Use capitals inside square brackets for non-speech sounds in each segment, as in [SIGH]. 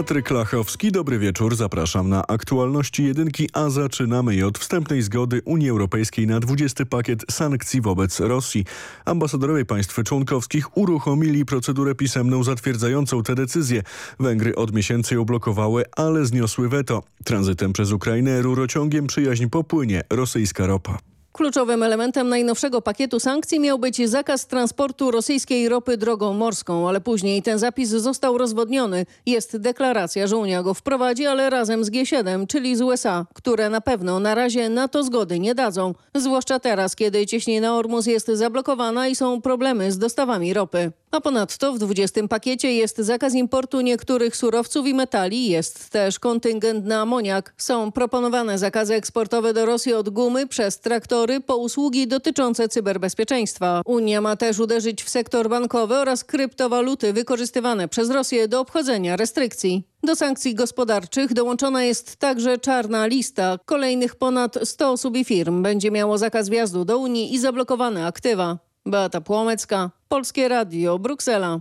Patryk Lachowski, dobry wieczór. Zapraszam na aktualności jedynki, a zaczynamy je od wstępnej zgody Unii Europejskiej na 20 pakiet sankcji wobec Rosji. Ambasadorowie państw członkowskich uruchomili procedurę pisemną zatwierdzającą te decyzje. Węgry od miesięcy ją blokowały, ale zniosły weto. Tranzytem przez Ukrainę rurociągiem przyjaźń popłynie rosyjska ropa. Kluczowym elementem najnowszego pakietu sankcji miał być zakaz transportu rosyjskiej ropy drogą morską, ale później ten zapis został rozwodniony. Jest deklaracja, że Unia go wprowadzi, ale razem z G7, czyli z USA, które na pewno na razie na to zgody nie dadzą. Zwłaszcza teraz, kiedy cieśnina Ormus jest zablokowana i są problemy z dostawami ropy. A ponadto w 20 pakiecie jest zakaz importu niektórych surowców i metali, jest też kontyngent na amoniak. Są proponowane zakazy eksportowe do Rosji od gumy przez traktory po usługi dotyczące cyberbezpieczeństwa. Unia ma też uderzyć w sektor bankowy oraz kryptowaluty wykorzystywane przez Rosję do obchodzenia restrykcji. Do sankcji gospodarczych dołączona jest także czarna lista. Kolejnych ponad 100 osób i firm będzie miało zakaz wjazdu do Unii i zablokowane aktywa. Beata Płomecka, Polskie Radio, Bruksela.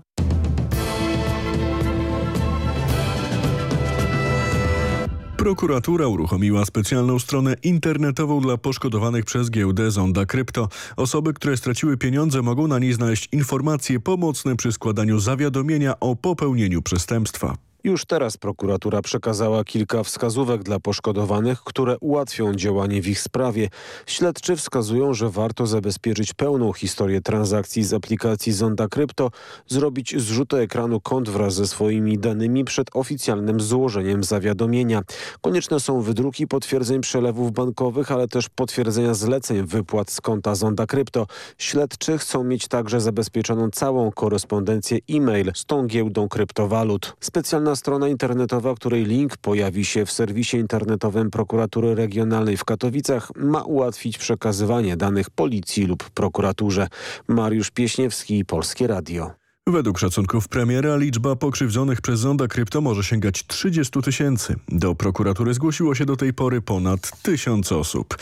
Prokuratura uruchomiła specjalną stronę internetową dla poszkodowanych przez giełdę Zonda Krypto. Osoby, które straciły pieniądze mogą na niej znaleźć informacje pomocne przy składaniu zawiadomienia o popełnieniu przestępstwa. Już teraz prokuratura przekazała kilka wskazówek dla poszkodowanych, które ułatwią działanie w ich sprawie. Śledczy wskazują, że warto zabezpieczyć pełną historię transakcji z aplikacji Zonda Krypto, zrobić zrzut ekranu kont wraz ze swoimi danymi przed oficjalnym złożeniem zawiadomienia. Konieczne są wydruki potwierdzeń przelewów bankowych, ale też potwierdzenia zleceń wypłat z konta Zonda Krypto. Śledczy chcą mieć także zabezpieczoną całą korespondencję e-mail z tą giełdą kryptowalut. Specjalna Specjalna strona internetowa, której link pojawi się w serwisie internetowym Prokuratury Regionalnej w Katowicach, ma ułatwić przekazywanie danych policji lub prokuraturze. Mariusz Pieśniewski, Polskie Radio. Według szacunków premiera liczba pokrzywdzonych przez zonda krypto może sięgać 30 tysięcy. Do prokuratury zgłosiło się do tej pory ponad tysiąc osób.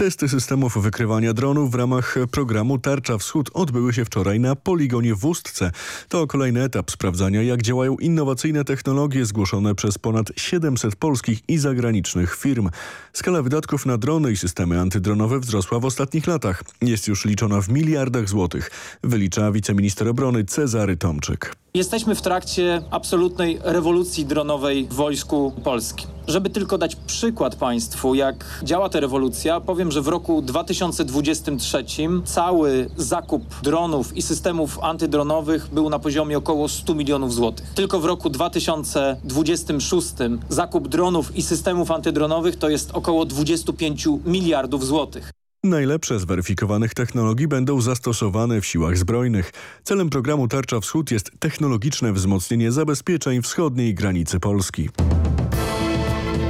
Testy systemów wykrywania dronów w ramach programu Tarcza Wschód odbyły się wczoraj na poligonie w Ustce. To kolejny etap sprawdzania, jak działają innowacyjne technologie zgłoszone przez ponad 700 polskich i zagranicznych firm. Skala wydatków na drony i systemy antydronowe wzrosła w ostatnich latach. Jest już liczona w miliardach złotych, wylicza wiceminister obrony Cezary Tomczyk. Jesteśmy w trakcie absolutnej rewolucji dronowej w Wojsku Polskim. Żeby tylko dać przykład Państwu, jak działa ta rewolucja, powiem, że w roku 2023 cały zakup dronów i systemów antydronowych był na poziomie około 100 milionów złotych. Tylko w roku 2026 zakup dronów i systemów antydronowych to jest około 25 miliardów złotych. Najlepsze zweryfikowanych technologii będą zastosowane w siłach zbrojnych. Celem programu Tarcza Wschód jest technologiczne wzmocnienie zabezpieczeń wschodniej granicy Polski.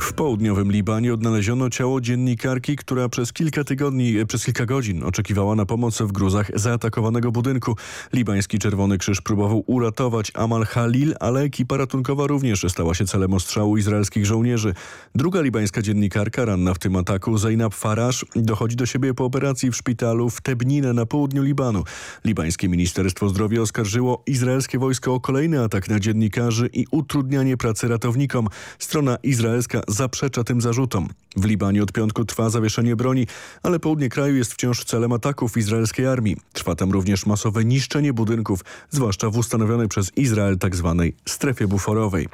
W południowym Libanie odnaleziono ciało dziennikarki, która przez kilka tygodni, e, przez kilka godzin oczekiwała na pomoc w gruzach zaatakowanego budynku. Libański Czerwony Krzyż próbował uratować Amal Halil, ale ekipa ratunkowa również stała się celem ostrzału izraelskich żołnierzy. Druga libańska dziennikarka ranna w tym ataku, Zainab Farasz, dochodzi do siebie po operacji w szpitalu w Tebninę na południu Libanu. Libańskie Ministerstwo Zdrowia oskarżyło izraelskie wojsko o kolejny atak na dziennikarzy i utrudnianie pracy ratownikom. Strona izraelska zaprzecza tym zarzutom. W Libanie od piątku trwa zawieszenie broni, ale południe kraju jest wciąż celem ataków izraelskiej armii. Trwa tam również masowe niszczenie budynków, zwłaszcza w ustanowionej przez Izrael tzw. Tak strefie buforowej.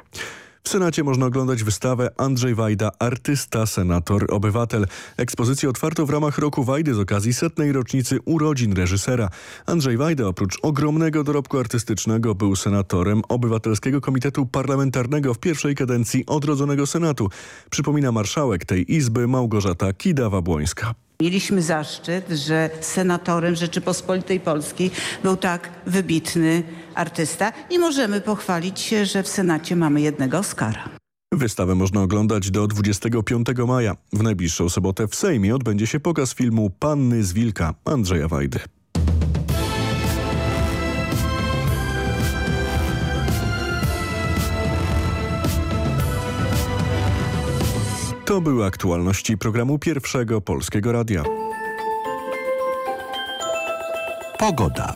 W Senacie można oglądać wystawę Andrzej Wajda, artysta, senator, obywatel. Ekspozycję otwarto w ramach Roku Wajdy z okazji setnej rocznicy urodzin reżysera. Andrzej Wajda oprócz ogromnego dorobku artystycznego był senatorem Obywatelskiego Komitetu Parlamentarnego w pierwszej kadencji odrodzonego Senatu. Przypomina marszałek tej izby Małgorzata Kidawa-Błońska. Mieliśmy zaszczyt, że senatorem Rzeczypospolitej Polskiej był tak wybitny artysta i możemy pochwalić się, że w Senacie mamy jednego Oscara. Wystawę można oglądać do 25 maja. W najbliższą sobotę w Sejmie odbędzie się pokaz filmu Panny z Wilka Andrzeja Wajdy. To były aktualności programu Pierwszego Polskiego Radia. Pogoda.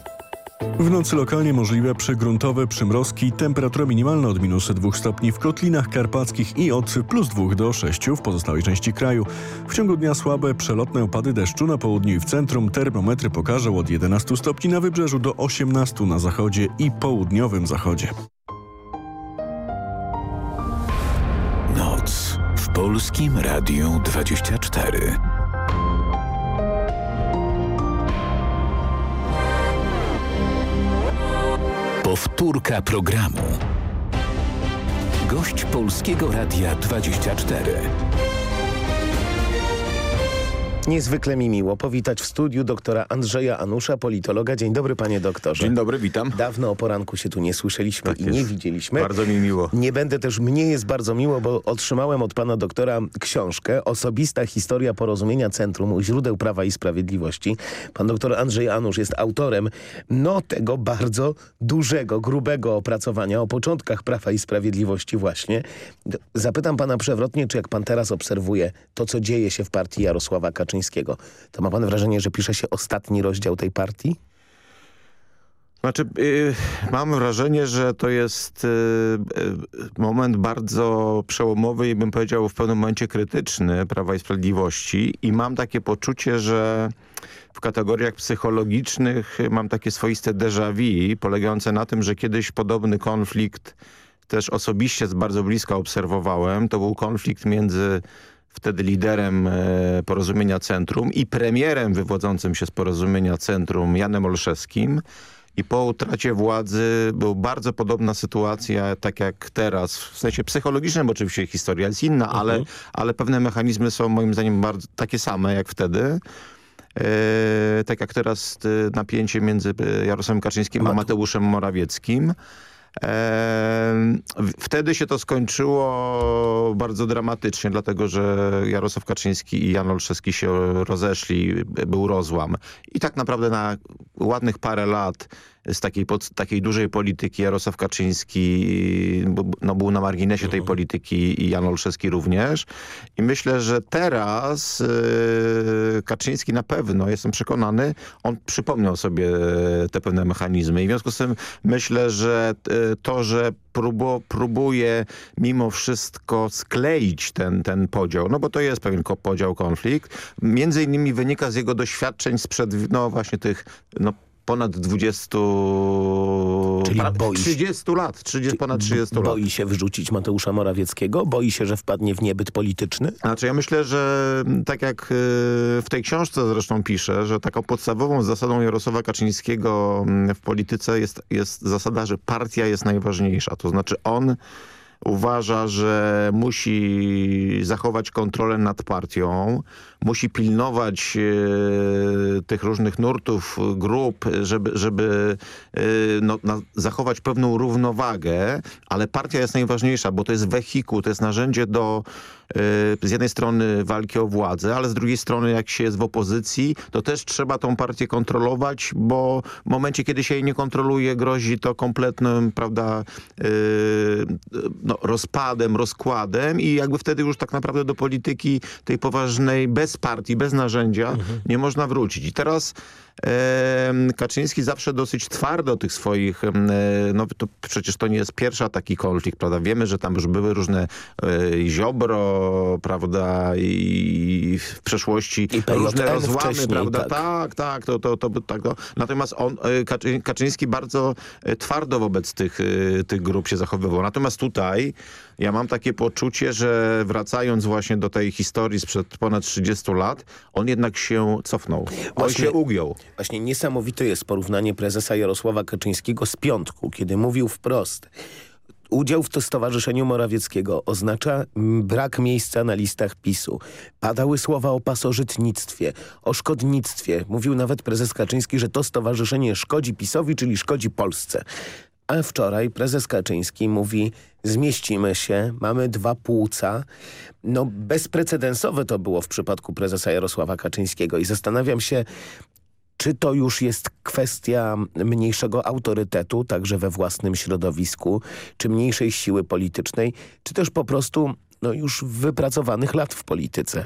W nocy lokalnie możliwe przygruntowe przymrozki, temperatura minimalna od minus 2 stopni w Kotlinach Karpackich i od plus 2 do 6 w pozostałej części kraju. W ciągu dnia słabe przelotne opady deszczu na południu i w centrum. Termometry pokażą od 11 stopni na wybrzeżu do 18 na zachodzie i południowym zachodzie. Noc Polskim Radiu 24. Powtórka programu. Gość Polskiego Radia 24. Niezwykle mi miło powitać w studiu doktora Andrzeja Anusza, politologa. Dzień dobry panie doktorze. Dzień dobry, witam. Dawno o poranku się tu nie słyszeliśmy Tak i jest. nie widzieliśmy. Bardzo mi miło. Nie będę też, mnie jest bardzo miło, bo otrzymałem od pana doktora książkę Osobista historia porozumienia Centrum źródeł Prawa i Sprawiedliwości. Pan doktor Andrzej Anusz jest autorem no tego bardzo dużego, grubego opracowania o początkach Prawa i Sprawiedliwości właśnie. Zapytam pana przewrotnie, czy jak pan teraz obserwuje to, co dzieje się w partii Jarosława Kaczyńskiego, to ma pan wrażenie, że pisze się ostatni rozdział tej partii? Znaczy, y, mam wrażenie, że to jest y, y, moment bardzo przełomowy i bym powiedział w pewnym momencie krytyczny Prawa i Sprawiedliwości i mam takie poczucie, że w kategoriach psychologicznych mam takie swoiste déjà vu polegające na tym, że kiedyś podobny konflikt też osobiście z bardzo bliska obserwowałem. To był konflikt między wtedy liderem e, Porozumienia Centrum i premierem wywodzącym się z Porozumienia Centrum Janem Olszewskim. I po utracie władzy była bardzo podobna sytuacja, tak jak teraz. W sensie psychologicznym oczywiście historia jest inna, ale, ale pewne mechanizmy są moim zdaniem bardzo takie same jak wtedy. E, tak jak teraz e, napięcie między e, Jarosławem Kaczyńskim a Mateuszem Morawieckim. Wtedy się to skończyło bardzo dramatycznie, dlatego że Jarosław Kaczyński i Jan Olszewski się rozeszli, był rozłam. I tak naprawdę na ładnych parę lat z takiej, pod, takiej dużej polityki Jarosław Kaczyński no, był na marginesie tej polityki i Jan Olszewski również. I myślę, że teraz e, Kaczyński na pewno, jestem przekonany, on przypomniał sobie te pewne mechanizmy. I w związku z tym myślę, że e, to, że próbu, próbuje mimo wszystko skleić ten, ten podział, no bo to jest pewien podział, konflikt, między innymi wynika z jego doświadczeń sprzed, no właśnie tych, no ponad 20, Czyli pra- boi się- 30 lat, 30, ponad 30 lat. Boi się wyrzucić Mateusza Morawieckiego? Boi się, że wpadnie w niebyt polityczny? Znaczy ja myślę, że tak jak y, w tej książce zresztą piszę, że taką podstawową zasadą Jarosława Kaczyńskiego w polityce jest, jest zasada, że partia jest najważniejsza. To znaczy on uważa, że musi zachować kontrolę nad partią, musi pilnować e, tych różnych nurtów, grup, żeby, żeby e, no, na, zachować pewną równowagę, ale partia jest najważniejsza, bo to jest wehikuł, to jest narzędzie do z jednej strony walki o władzę, ale z drugiej strony jak się jest w opozycji, to też trzeba tą partię kontrolować, bo w momencie, kiedy się jej nie kontroluje, grozi to kompletnym, prawda, e, no, rozpadem, rozkładem i jakby wtedy już tak naprawdę do polityki tej poważnej, bez partii, bez narzędzia nie można wrócić. I teraz Kaczyński zawsze dosyć twardo tych swoich, e, no to przecież to nie jest pierwsza taki konflikt, prawda? Wiemy, że tam już były różne e, Ziobro, prawda, i w przeszłości I różne rozłamy, prawda? tak. Tak, tak, to, to, to, tak. No. Natomiast on, e, Kaczy, Kaczyński bardzo twardo wobec tych, tych grup się zachowywał. Natomiast tutaj ja mam takie poczucie, że wracając właśnie do tej historii sprzed ponad 30 lat, on jednak się cofnął. On Właśnie- się ugiął. Właśnie niesamowite jest porównanie prezesa Jarosława Kaczyńskiego z piątku, kiedy mówił wprost. Udział w to Stowarzyszeniu Morawieckiego oznacza brak miejsca na listach PiSu. Padały słowa o pasożytnictwie, o szkodnictwie. Mówił nawet prezes Kaczyński, że to stowarzyszenie szkodzi PiSowi, czyli szkodzi Polsce. A wczoraj prezes Kaczyński mówi, zmieścimy się, mamy dwa płuca. No bezprecedensowe to było w przypadku prezesa Jarosława Kaczyńskiego i zastanawiam się, czy to już jest kwestia mniejszego autorytetu, także we własnym środowisku, czy mniejszej siły politycznej, czy też po prostu no, już wypracowanych lat w polityce.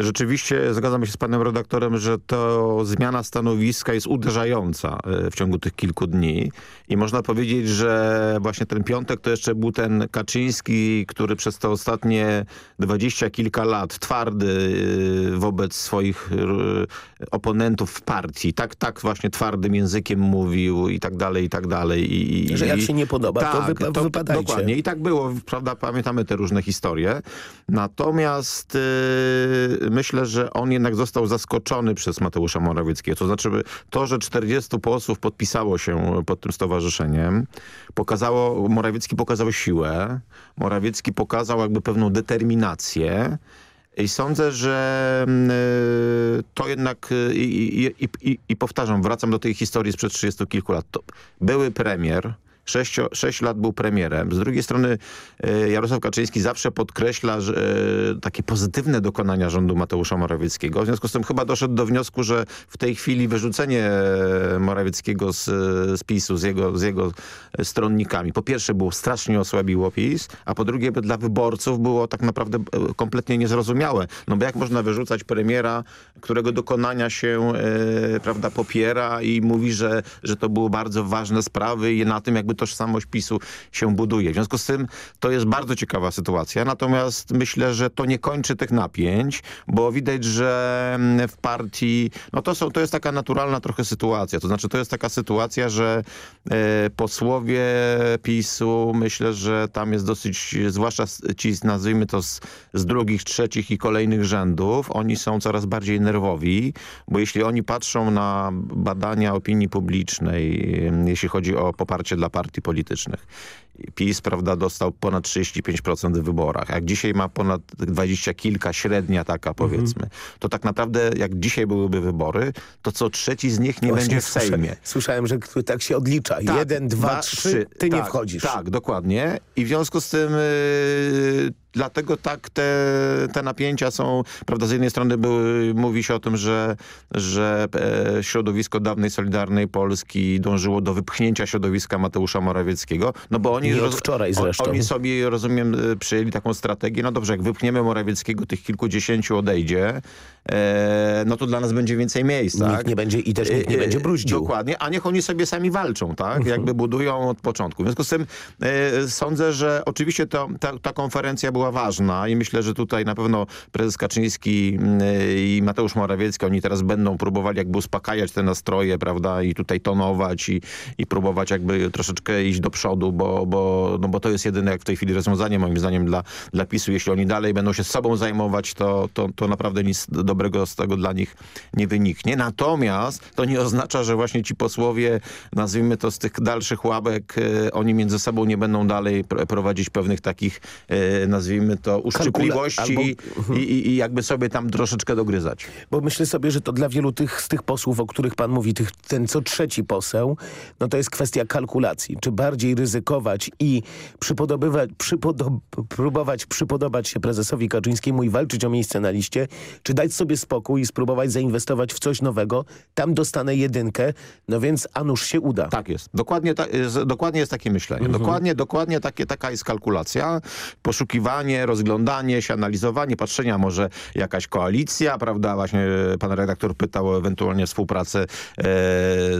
Rzeczywiście zgadzam się z panem redaktorem, że to zmiana stanowiska jest uderzająca e, w ciągu tych kilku dni i można powiedzieć, że właśnie ten piątek to jeszcze był ten Kaczyński, który przez te ostatnie dwadzieścia kilka lat twardy e, wobec swoich e, oponentów w partii, tak, tak właśnie twardym językiem mówił i tak dalej, i tak dalej. I, że jak się nie podoba, tak, to, wypa to wypadajcie. Dokładnie i tak było, prawda, pamiętamy te różne historie. Natomiast myślę, że on jednak został zaskoczony przez Mateusza Morawieckiego. To znaczy to, że 40 posłów podpisało się pod tym stowarzyszeniem, pokazało, Morawiecki pokazał siłę, Morawiecki pokazał jakby pewną determinację, i sądzę, że y, to jednak, y, i, i, i, i, powtarzam, wracam do tej historii sprzed 30 kilku lat. To były premier, Sześć, sześć lat był premierem. Z drugiej strony e, Jarosław Kaczyński zawsze podkreśla że, e, takie pozytywne dokonania rządu Mateusza Morawieckiego. W związku z tym chyba doszedł do wniosku, że w tej chwili wyrzucenie e, Morawieckiego z, z PiSu, z jego, z jego stronnikami, po pierwsze było strasznie osłabiło PiS, a po drugie dla wyborców było tak naprawdę kompletnie niezrozumiałe. No bo jak można wyrzucać premiera, którego dokonania się prawda, popiera i mówi, że, że to były bardzo ważne sprawy i na tym jakby tożsamość PiSu się buduje. W związku z tym to jest bardzo ciekawa sytuacja, natomiast myślę, że to nie kończy tych napięć, bo widać, że mm, w partii, no to, są, to jest taka naturalna trochę sytuacja, to znaczy to jest taka sytuacja, że e, posłowie PiSu, myślę, że tam jest dosyć, zwłaszcza ci, nazwijmy to z, z drugich, trzecich i kolejnych rzędów, oni są coraz bardziej nerwowi, bo jeśli oni patrzą na badania opinii publicznej, jeśli chodzi o poparcie dla partii politycznych. PiS prawda, dostał ponad 35% w wyborach. Jak dzisiaj ma ponad 20 kilka, średnia taka powiedzmy, mhm. to tak naprawdę jak dzisiaj byłyby wybory, to co trzeci z nich nie Właśnie będzie w Sejmie. Słyszałem, że tak się odlicza. Tak, Jeden, dwa, trzy, ty tak, nie wchodzisz. Tak, dokładnie. I w związku z tym... Yy, dlatego tak te, te napięcia są, prawda, z jednej strony były, mówi się o tym, że, że e, środowisko dawnej Solidarnej Polski dążyło do wypchnięcia środowiska Mateusza Morawieckiego, no bo oni, roz, wczoraj zresztą. oni sobie, rozumiem, e, przyjęli taką strategię, no dobrze, jak wypchniemy Morawieckiego, tych kilkudziesięciu odejdzie, e, no to dla nas będzie więcej miejsc, Nikt tak? nie będzie i też nikt nie e, będzie bruździł. Dokładnie, a niech oni sobie sami walczą, tak? Mhm. Jakby budują od początku. W związku z tym e, sądzę, że oczywiście to, ta, ta konferencja była ważna i myślę, że tutaj na pewno prezes Kaczyński i Mateusz Morawiecki, oni teraz będą próbowali jakby uspokajać te nastroje, prawda, i tutaj tonować i, i próbować jakby troszeczkę iść do przodu, bo, bo, no bo to jest jedyne jak w tej chwili rozwiązanie moim zdaniem dla, dla PiSu. Jeśli oni dalej będą się sobą zajmować, to, to, to naprawdę nic dobrego z tego dla nich nie wyniknie. Natomiast to nie oznacza, że właśnie ci posłowie, nazwijmy to z tych dalszych ławek, e, oni między sobą nie będą dalej prowadzić pewnych takich, e, nazwijmy nazwijmy to, uszczypliwości albo... i, i, i, jakby sobie tam troszeczkę dogryzać. Bo myślę sobie, że to dla wielu tych, z tych posłów, o których pan mówi, tych, ten co trzeci poseł, no to jest kwestia kalkulacji. Czy bardziej ryzykować i przypodobywać, przypodob próbować przypodobać się prezesowi Kaczyńskiemu i walczyć o miejsce na liście, czy dać sobie spokój i spróbować zainwestować w coś nowego, tam dostanę jedynkę, no więc a nuż się uda. Tak jest. Dokładnie, ta, jest, dokładnie jest takie myślenie. Mhm. Dokładnie, dokładnie takie, taka jest kalkulacja. Poszukiwanie rozglądanie się, analizowanie, patrzenia, może jakaś koalicja, prawda? Właśnie e, pan redaktor pytał o ewentualnie współpracę e,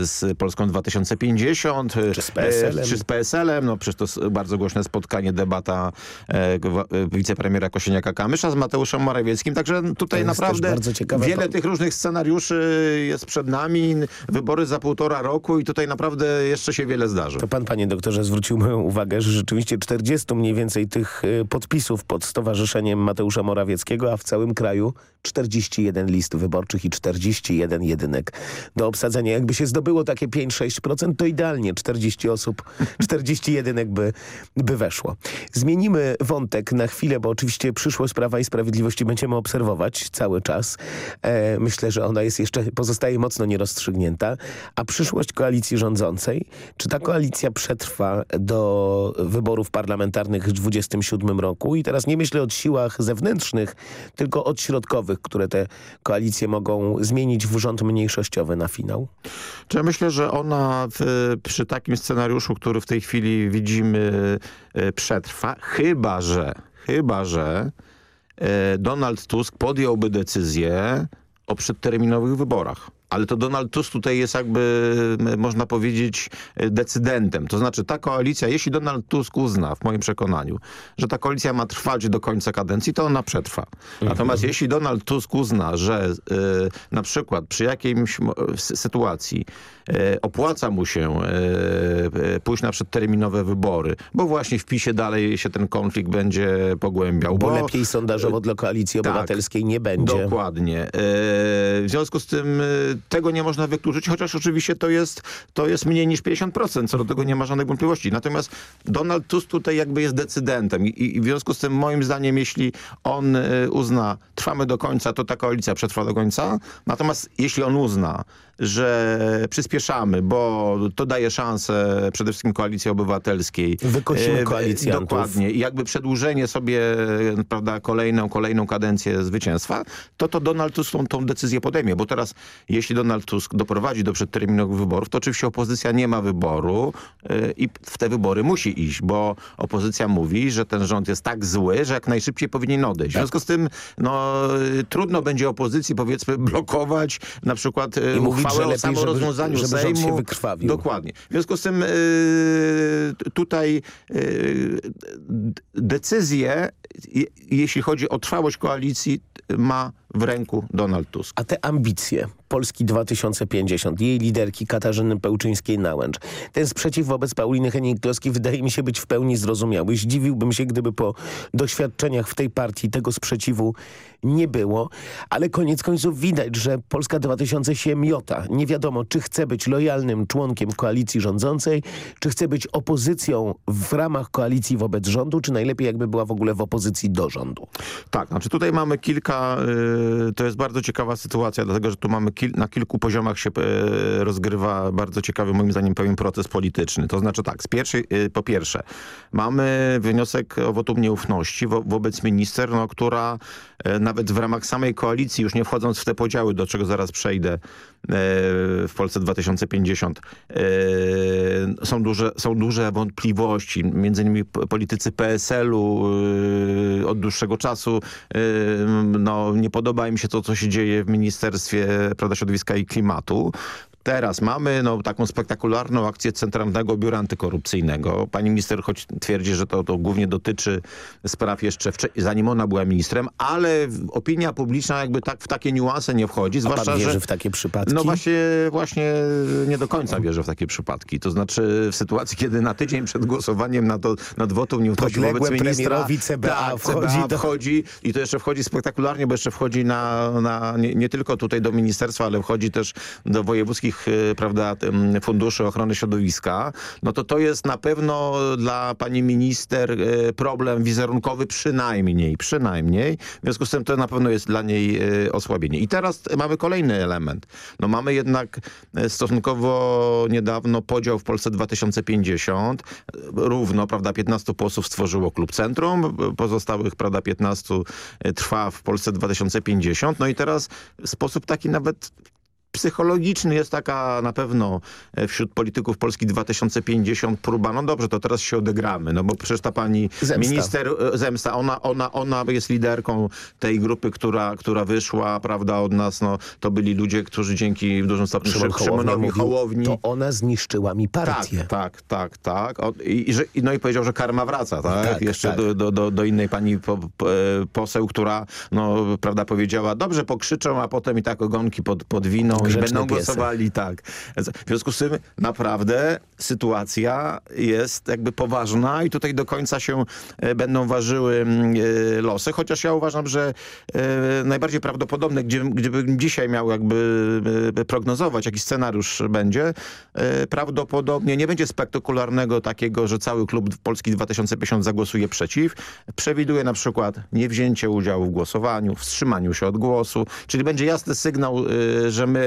z Polską 2050. E, czy z PSL-em. czy z PSL-em. No przecież to bardzo głośne spotkanie, debata e, wicepremiera Kosieniaka-Kamysza z Mateuszem Morawieckim. Także tutaj naprawdę wiele tych różnych scenariuszy jest przed nami. Wybory za półtora roku i tutaj naprawdę jeszcze się wiele zdarzy. To pan, panie doktorze, zwrócił moją uwagę, że rzeczywiście 40 mniej więcej tych podpisów pod Stowarzyszeniem Mateusza Morawieckiego, a w całym kraju 41 list wyborczych i 41 jedynek do obsadzenia. Jakby się zdobyło takie 5-6%, to idealnie 40 osób, 40 jedynek by, by weszło. Zmienimy wątek na chwilę, bo oczywiście przyszłość Prawa i Sprawiedliwości będziemy obserwować cały czas. E, myślę, że ona jest jeszcze, pozostaje mocno nierozstrzygnięta. A przyszłość koalicji rządzącej, czy ta koalicja przetrwa do wyborów parlamentarnych w 2027 roku i teraz nie myślę o siłach zewnętrznych, tylko od środkowych, które te koalicje mogą zmienić w rząd mniejszościowy na finał? Czy ja myślę, że ona w, przy takim scenariuszu, który w tej chwili widzimy, e, przetrwa, chyba że chyba że e, Donald Tusk podjąłby decyzję o przedterminowych wyborach. Ale to Donald Tusk tutaj jest jakby, można powiedzieć, e, decydentem. To znaczy ta koalicja, jeśli Donald Tusk uzna, w moim przekonaniu, że ta koalicja ma trwać do końca kadencji, to ona przetrwa. Natomiast jeśli Donald Tusk uzna, że e, na przykład przy jakiejś s- sytuacji e, opłaca mu się e, e, pójść na przedterminowe wybory, bo właśnie w PiSie dalej się ten konflikt będzie pogłębiał. Bo lepiej sondażowo dla Koalicji tak. Obywatelskiej nie będzie. Dokładnie. E, w związku z tym e, tego nie można wykluczyć, chociaż oczywiście to jest, to jest mniej niż 50%, co do tego nie ma żadnych wątpliwości. Natomiast Donald Tusk tutaj jakby jest decydentem i, i w związku z tym moim zdaniem, jeśli on e, uzna, trwamy do końca, to ta koalicja przetrwa do końca. Natomiast jeśli on uzna, że przyspieszamy, bo to daje szansę przede wszystkim Koalicji Obywatelskiej. Wykosimy e, koalicjantów. Dokładnie. I jakby przedłużenie sobie prawda, kolejną, kolejną kadencję zwycięstwa, to to Donald Tusk tą, tą decyzję podejmie. Bo teraz, jeśli Donald Tusk doprowadzi do przedterminowych wyborów, to oczywiście opozycja nie ma wyboru e, i w te wybory musi iść, bo opozycja mówi, że ten rząd jest tak zły, że jak najszybciej powinien odejść. W związku z tym no, trudno będzie opozycji powiedzmy blokować na przykład e, I uchwałę o żeby- samorozwiązaniu żeby rząd Sejmu. Dokładnie. W związku z tym e, tutaj d- decyzję, je- jeśli chodzi o trwałość koalicji, ma w ręku Donald Tusk. A te ambicje Polski 2050, jej liderki Katarzyny Pełczyńskiej-Nałęcz, ten sprzeciw wobec Pauliny Henning-Kloski wydaje mi się być w pełni zrozumiały. Zdziwiłbym się, gdyby po doświadczeniach w tej partii tego sprzeciwu nie było, ale koniec końców widać, że Polska 2000 się miota. Nie wiadomo, czy chce być lojalnym członkiem koalicji rządzącej, czy chce być opozycją w ramach koalicji wobec rządu, czy najlepiej jakby była w ogóle w opozycji do rządu. Tak, znaczy tutaj mamy kilka, y, to jest bardzo ciekawa sytuacja, dlatego że tu mamy kil, na kilku poziomach się y, rozgrywa bardzo ciekawy moim zdaniem pewien proces polityczny. To znaczy tak, z pierwszej, y, po pierwsze mamy wniosek o wotum nieufności wo, wobec minister, no, która y, nawet w ramach samej koalicji, już nie wchodząc w te podziały, do czego zaraz przejdę, w Polsce 2050, y, są, duże, są duże wątpliwości. Między innymi politycy PSL-u od dłuższego czasu no, nie podoba im się to, co się dzieje w Ministerstwie prawda, Środowiska i Klimatu. Teraz mamy no, taką spektakularną akcję Centralnego Biura Antykorupcyjnego. Pani minister choć twierdzi, że to, to głównie dotyczy spraw jeszcze zanim ona była ministrem, ale opinia publiczna jakby tak w takie niuanse nie wchodzi. A Zwłaszcza, pan wierzy że... w takie przypadki? No właśnie, właśnie nie do końca wierzę w takie przypadki. To znaczy w sytuacji, kiedy na tydzień przed głosowaniem nad, nad wotum nieufności wobec Podległe ministra... CBA tak, wchodzi CBA do- wchodzi i to jeszcze wchodzi spektakularnie, bo jeszcze wchodzi na, na nie, nie tylko tutaj do ministerstwa, ale wchodzi też do wojewódzkich e, prawda, funduszy ochrony środowiska, no to to jest na pewno dla pani minister e, problem wizerunkowy przynajmniej, przynajmniej. W związku z tym to na pewno jest dla niej e, osłabienie. I teraz mamy kolejny element. No mamy jednak stosunkowo niedawno podział w Polsce 2050. Równo, prawda, 15 posłów stworzyło Klub Centrum, pozostałych, prawda, 15 trwa w Polsce 2050. No i teraz w sposób taki nawet psychologiczny jest taka na pewno e, wśród polityków Polski 2050 próba, no dobrze, to teraz się odegramy, no bo przecież ta pani Zemsta. minister e, Zemsta, ona, ona, ona jest liderką tej grupy, która, która wyszła, prawda, od nas, no to byli ludzie, którzy dzięki w dużym stopniu Szymon Szymonowi Hołowni to ona zniszczyła mi partię. tak, tak, tak, tak. I, że, no i powiedział, że karma wraca, tak? Tak, Jeszcze tak. Do, do, do, innej pani po, e, poseł, która, no, prawda, powiedziała, dobrze pokrzyczą, a potem i tak ogonki pod, podwiną będą głosowali, tak. W związku z tym naprawdę sytuacja jest jakby poważna i tutaj do końca się e, będą ważyły mm, e, losy, chociaż ja uważam, że e, najbardziej prawdopodobne, gdzie, gdybym dzisiaj miał jakby prognozować, jaki scenariusz będzie, prawdopodobnie nie będzie spektakularnego takiego, że cały klub Polski 2050 zagłosuje przeciw. Przewiduje na przykład niewzięcie udziału w głosowaniu, wstrzymaniu się od głosu, czyli będzie jasny sygnał, że my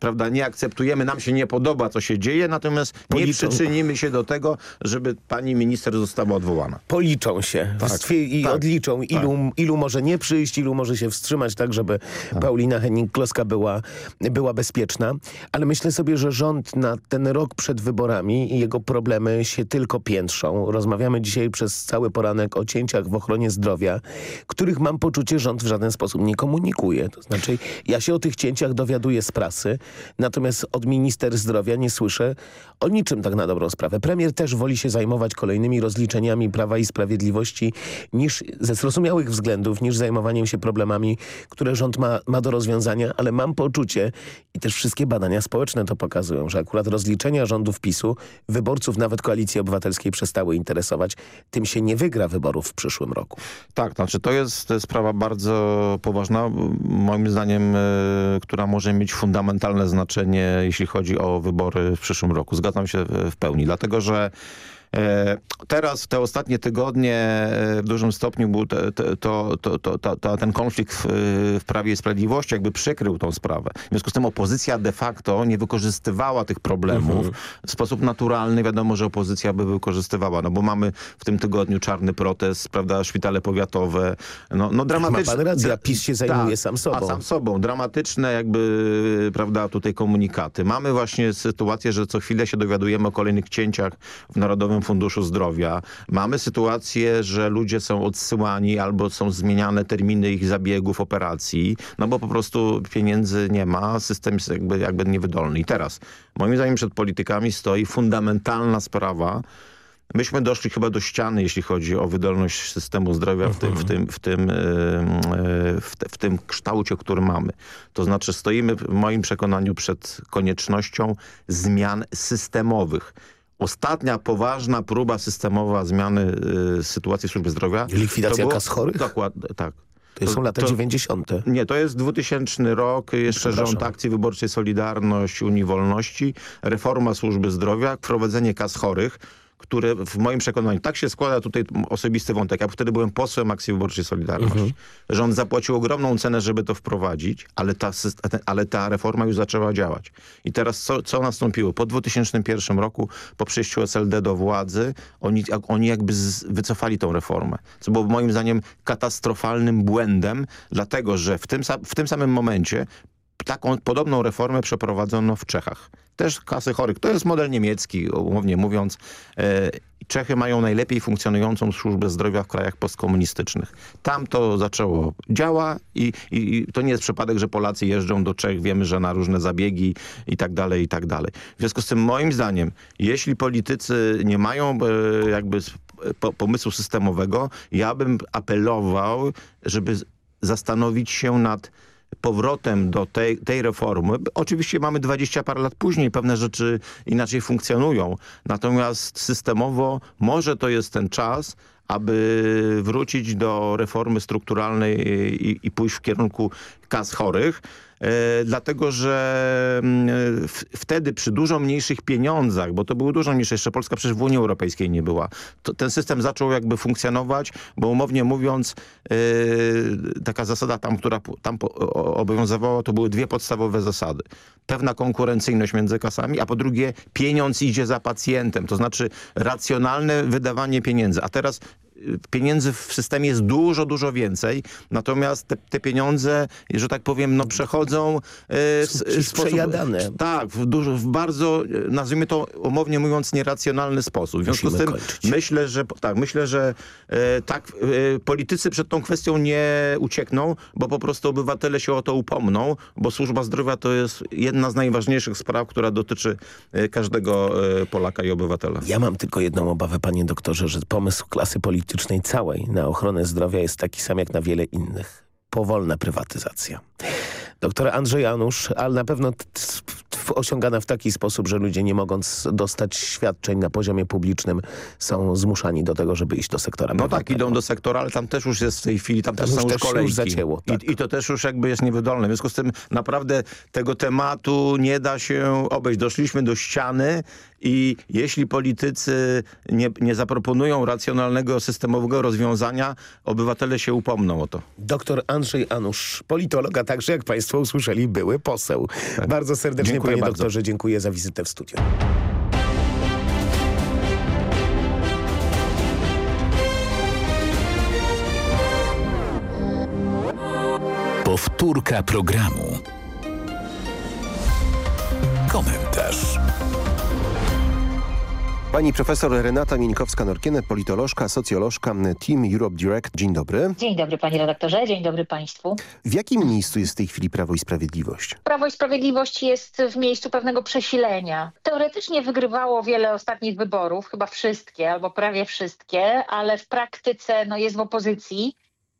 prawda, nie akceptujemy, nam się nie podoba, co się dzieje, natomiast nie Policzą. przyczynimy się do tego, żeby pani minister została odwołana. Policzą się Tak, i tak, odliczą, ilu, ilu może nie przyjść, ilu może się wstrzymać, tak żeby Paulina Henning-Kloska była, była bezpieczna. Ale myślę sobie, że rząd na ten rok przed wyborami i jego problemy się tylko piętrzą. Rozmawiamy dzisiaj przez cały poranek o cięciach w ochronie zdrowia, których mam poczucie rząd w żaden sposób nie komunikuje. To znaczy ja się o tych cięciach dowiaduję z prasy, natomiast od minister zdrowia nie słyszę o niczym tak na dobrą sprawę. Premier też woli się zajmować kolejnymi rozliczeniami Prawa i Sprawiedliwości niż ze zrozumiałych względów, niż zajmowaniem się problemami, które rząd ma, ma do rozwiązania, ale mam poczucie i też wszystkie badania społeczne to pokazują, że akurat rozliczenia rządów PiSu wyborców nawet Koalicji Obywatelskiej przestały interesować. Tym się nie wygra wyborów w przyszłym roku. Tak, znaczy to jest sprawa bardzo poważna, moim zdaniem, e, która może mieć fundamentalne znaczenie, jeśli chodzi o wybory w przyszłym roku. Zgadzam się w pełni, dlatego że Teraz te ostatnie tygodnie e, w dużym stopniu był te, te, to, to, to, ten konflikt w, w Prawie i Sprawiedliwości jakby przykrył tą sprawę. W związku z tym opozycja de facto nie wykorzystywała tych problemów w sposób naturalny. Wiadomo, że opozycja by wykorzystywała, no bo mamy w tym tygodniu czarny protest, prawda, szpitale powiatowe, no, no dramatyczne. Ma pan rację, PiS się zajmuje Tak, sam sobą. A sam sobą. Dramatyczne jakby, prawda, tutaj komunikaty. Mamy właśnie sytuację, że co chwilę się dowiadujemy o kolejnych cięciach w Narodowym Funduszu Zdrowia. Mamy sytuację, że ludzie są odsyłani albo są zmieniane terminy ich zabiegów, operacji, no bo po prostu pieniędzy nie ma, system jest jakby, jakby niewydolny. I teraz, moim zdaniem przed politykami stoi fundamentalna sprawa, Myśmy doszli chyba do ściany, jeśli chodzi o wydolność systemu zdrowia w tym, w tym, w tym, e, e, w w tym kształcie, który mamy. To znaczy stoimy w moim przekonaniu przed koniecznością zmian systemowych. Ostatnia poważna próba systemowa zmiany e, sytuacji służby zdrowia... Likwidacja to było- kas chorych? Dokładnie, tak. To są lata 90. Nie, to jest 2000 rok, jeszcze rząd Akcji Wyborczej Solidarność, Unii Wolności, reforma służby zdrowia, wprowadzenie kas chorych, które w moim przekonaniu, tak się składa tutaj osobisty wątek, ja wtedy byłem posłem Akcji Wyborczej Solidarność. Mhm. Rząd zapłacił ogromną cenę, żeby to wprowadzić, ale ta, ale ta reforma już zaczęła działać. I teraz co, co nastąpiło? Po 2001 roku, po przyjściu SLD do władzy, oni, oni jakby z, wycofali tą reformę, co było moim zdaniem katastrofalnym błędem, dlatego że w tym, w tym samym momencie taką podobną reformę przeprowadzono w Czechach. Też kasy chorych. To jest model niemiecki, umownie mówiąc. E, Czechy mają najlepiej funkcjonującą służbę zdrowia w krajach postkomunistycznych. Tam to zaczęło działa i, i, i to nie jest przypadek, że Polacy jeżdżą do Czech, wiemy, że na różne zabiegi i tak dalej, i tak dalej. W związku z tym moim zdaniem, jeśli politycy nie mają e, jakby po, pomysłu systemowego, ja bym apelował, żeby zastanowić się nad powrotem do tej, tej reformy. Oczywiście mamy 20 parę lat później, pewne rzeczy inaczej funkcjonują. Natomiast systemowo może to jest ten czas, aby wrócić do reformy strukturalnej i, i pójść w kierunku kas chorych. E, dlatego, że mm, wtedy przy dużo mniejszych pieniądzach, bo to było dużo mniejsze, jeszcze Polska przecież w Unii Europejskiej nie była, to ten system zaczął jakby funkcjonować, bo umownie mówiąc e, taka zasada tam, która tam obowiązywała, to były dwie podstawowe zasady. Pewna konkurencyjność między kasami, a po drugie pieniądz idzie za pacjentem, to znaczy racjonalne wydawanie pieniędzy. A teraz pieniędzy w systemie jest dużo, dużo więcej, natomiast te, te pieniądze, że tak powiem, no przechodzą e, w sposób... przejadane. Tak, w, dużo, w bardzo, e, nazwijmy to umownie mówiąc, nieracjonalny sposób. W związku Musimy z tym kończyć. myślę, że tak, myślę, że e, tak e, politycy przed tą kwestią nie uciekną, bo po prostu obywatele się o to upomną, bo służba zdrowia to jest jedna z najważniejszych spraw, która dotyczy e, każdego e, Polaka i obywatela. Ja mam tylko jedną obawę, panie doktorze, że pomysł klasy politycznej całej na ochronę zdrowia jest taki sam jak na wiele innych. Powolna prywatyzacja. Doktor Andrzej Janusz, ale na pewno osiągana w taki sposób, że ludzie nie mogąc dostać świadczeń na poziomie publicznym są zmuszani do tego, żeby iść do sektora No tak, idą do sektora, ale tam też już jest w tej chwili, tam, Tam też już są już kolejki. już zacięło, tak. I, I to też już jakby jest niewydolne. W związku z tym naprawdę tego tematu nie da się obejść. Doszliśmy do ściany i jeśli politycy nie, nie zaproponują racjonalnego, systemowego rozwiązania, obywatele się upomną o to. Doktor Andrzej Anusz, politolog, a także, jak państwo usłyszeli, były poseł. Tak. Bardzo serdecznie, dziękuję panie bardzo. doktorze, dziękuję za wizytę w studiu. Powtórka programu. Komentarz. Pani profesor Renata Mieńkowska-Norkiene, politolożka, socjolożka Team Europe Direct. Dzień dobry. Dzień dobry panie redaktorze, dzień dobry państwu. W jakim miejscu jest w tej chwili Prawo i Sprawiedliwość? Prawo i Sprawiedliwość jest w miejscu pewnego przesilenia. Teoretycznie wygrywało wiele ostatnich wyborów, chyba wszystkie albo prawie wszystkie, ale w praktyce no, jest w opozycji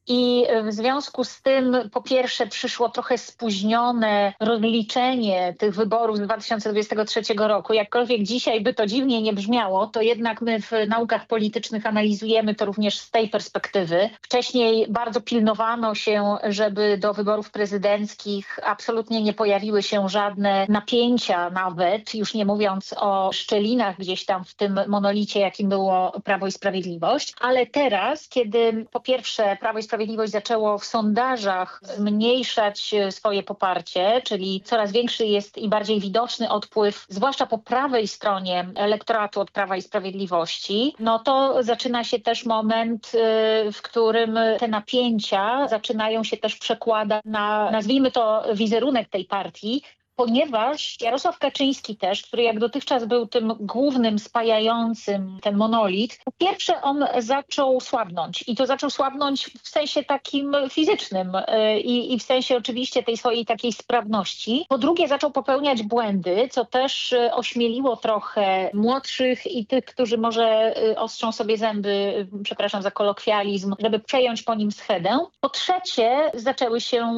i w związku z tym po pierwsze przyszło trochę spóźnione rozliczenie tych wyborów z 2023 roku. Jakkolwiek dzisiaj by to dziwnie nie brzmiało, to jednak my w naukach politycznych analizujemy to również z tej perspektywy. Wcześniej bardzo pilnowano się, żeby do wyborów prezydenckich absolutnie nie pojawiły się żadne napięcia nawet, już nie mówiąc o szczelinach gdzieś tam w tym monolicie, jakim było Prawo i Sprawiedliwość. Ale teraz, kiedy po pierwsze Prawo i Sprawiedliwość Sprawiedliwość zaczęło w sondażach zmniejszać e, swoje poparcie, czyli coraz większy jest i bardziej widoczny odpływ, zwłaszcza po prawej stronie elektoratu od Prawa i Sprawiedliwości, no to zaczyna się też moment, e, w którym te napięcia zaczynają się też przekładać na, nazwijmy to, wizerunek tej partii, ponieważ Jarosław Kaczyński też, który jak dotychczas był tym głównym spajającym ten monolit, po pierwsze on zaczął słabnąć i to zaczął słabnąć w sensie takim fizycznym y, i, i w sensie oczywiście tej swojej takiej sprawności. Po drugie zaczął popełniać błędy, co też y, ośmieliło trochę młodszych i tych, którzy może y, ostrzą sobie zęby, przepraszam za kolokwializm, żeby przejąć po nim schedę. Po trzecie zaczęły się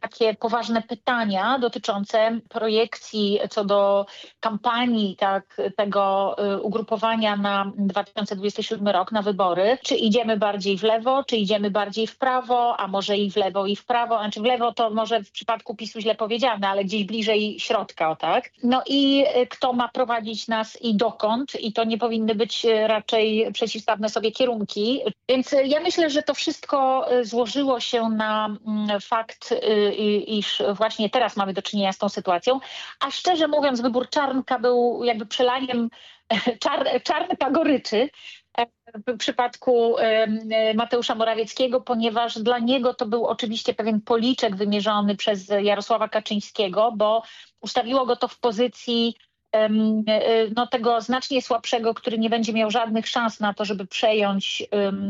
takie poważne pytania dotyczące projekcji co do kampanii tak, tego y, ugrupowania na 2027 rok, na wybory, czy idziemy bardziej w lewo, czy idziemy bardziej w prawo, a może i w lewo i w prawo, znaczy w lewo to może w przypadku PiSu źle powiedziane, ale gdzieś bliżej środka, tak. No i y, kto ma prowadzić nas i dokąd i to nie powinny być y, raczej przeciwstawne sobie kierunki. Więc ja myślę, że to wszystko złożyło się na mm, fakt, iż właśnie teraz mamy do czynienia z tą sytuacją, sytuacją. A szczerze mówiąc, wybór Czarnka był jakby przelaniem [LAUGHS] czar, czarnka goryczy e, w przypadku Mateusza Morawieckiego, ponieważ dla niego to był oczywiście pewien policzek wymierzony przez Jarosława Kaczyńskiego, bo ustawiło go to w pozycji e, no, tego znacznie słabszego, który nie będzie miał żadnych szans na to, żeby przejąć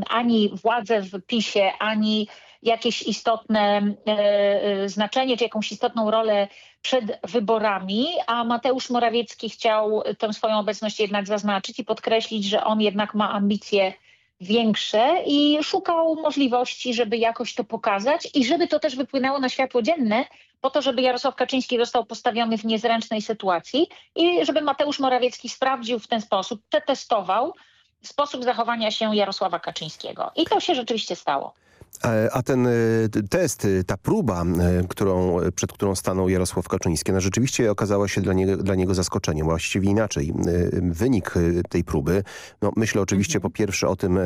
ani władzę w PiSie, ani jakieś istotne e, znaczenie, czy jakąś istotną rolę przed wyborami, a Mateusz Morawiecki chciał tę swoją obecność jednak zaznaczyć i podkreślić, że on jednak ma ambicje większe i szukał możliwości, żeby jakoś to pokazać i żeby to też wypłynęło na światło dzienne, po to, żeby Jarosław Kaczyński został postawiony w niezręcznej sytuacji i żeby Mateusz Morawiecki sprawdził w ten sposób, przetestował sposób zachowania się Jarosława Kaczyńskiego. I to się rzeczywiście stało. E, a ten e, test, e, ta próba, którą, przed którą stanął Jarosław Kaczyński, no rzeczywiście okazała się dla niego, dla niego zaskoczeniem. Właściwie inaczej. Wynik tej próby, no myślę oczywiście mhm. po pierwsze o tym,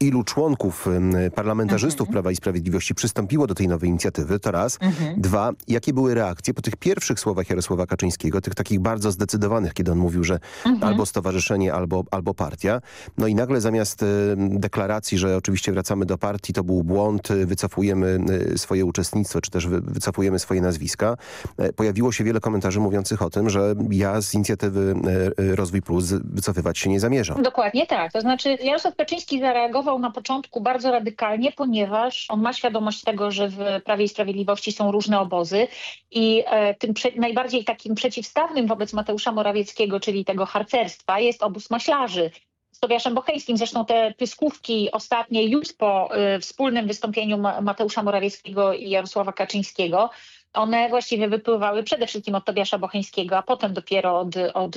ilu członków parlamentarzystów mhm. Prawa i Sprawiedliwości przystąpiło do tej nowej inicjatywy, to raz. Mhm. Dwa, jakie były reakcje po tych pierwszych słowach Jarosława Kaczyńskiego, tych takich bardzo zdecydowanych, kiedy on mówił, że mhm. albo stowarzyszenie, albo, albo partia. No i nagle zamiast deklaracji, że oczywiście wracamy do partii, to był błąd, wycofujemy swoje uczestnictwo, czy też wycofujemy swoje nazwiska, e, pojawiło się wiele komentarzy mówiących o tym, że ja z inicjatywy e, Rozwój Plus wycofywać się nie zamierzam. Dokładnie tak. To znaczy Jarosław Kaczyński zareagował na początku bardzo radykalnie, ponieważ on ma świadomość tego, że w Prawie i Sprawiedliwości są różne obozy i e, tym najbardziej takim przeciwstawnym wobec Mateusza Morawieckiego, czyli tego harcerstwa jest obóz maślarzy. Z Tobiaszem Bochejskim zresztą te pyskówki ostatnie już po y, wspólnym wystąpieniu Mateusza Morawieckiego i Jarosława Kaczyńskiego one właściwie wypływały przede wszystkim od Tobiasza Bocheńskiego, a potem dopiero od, od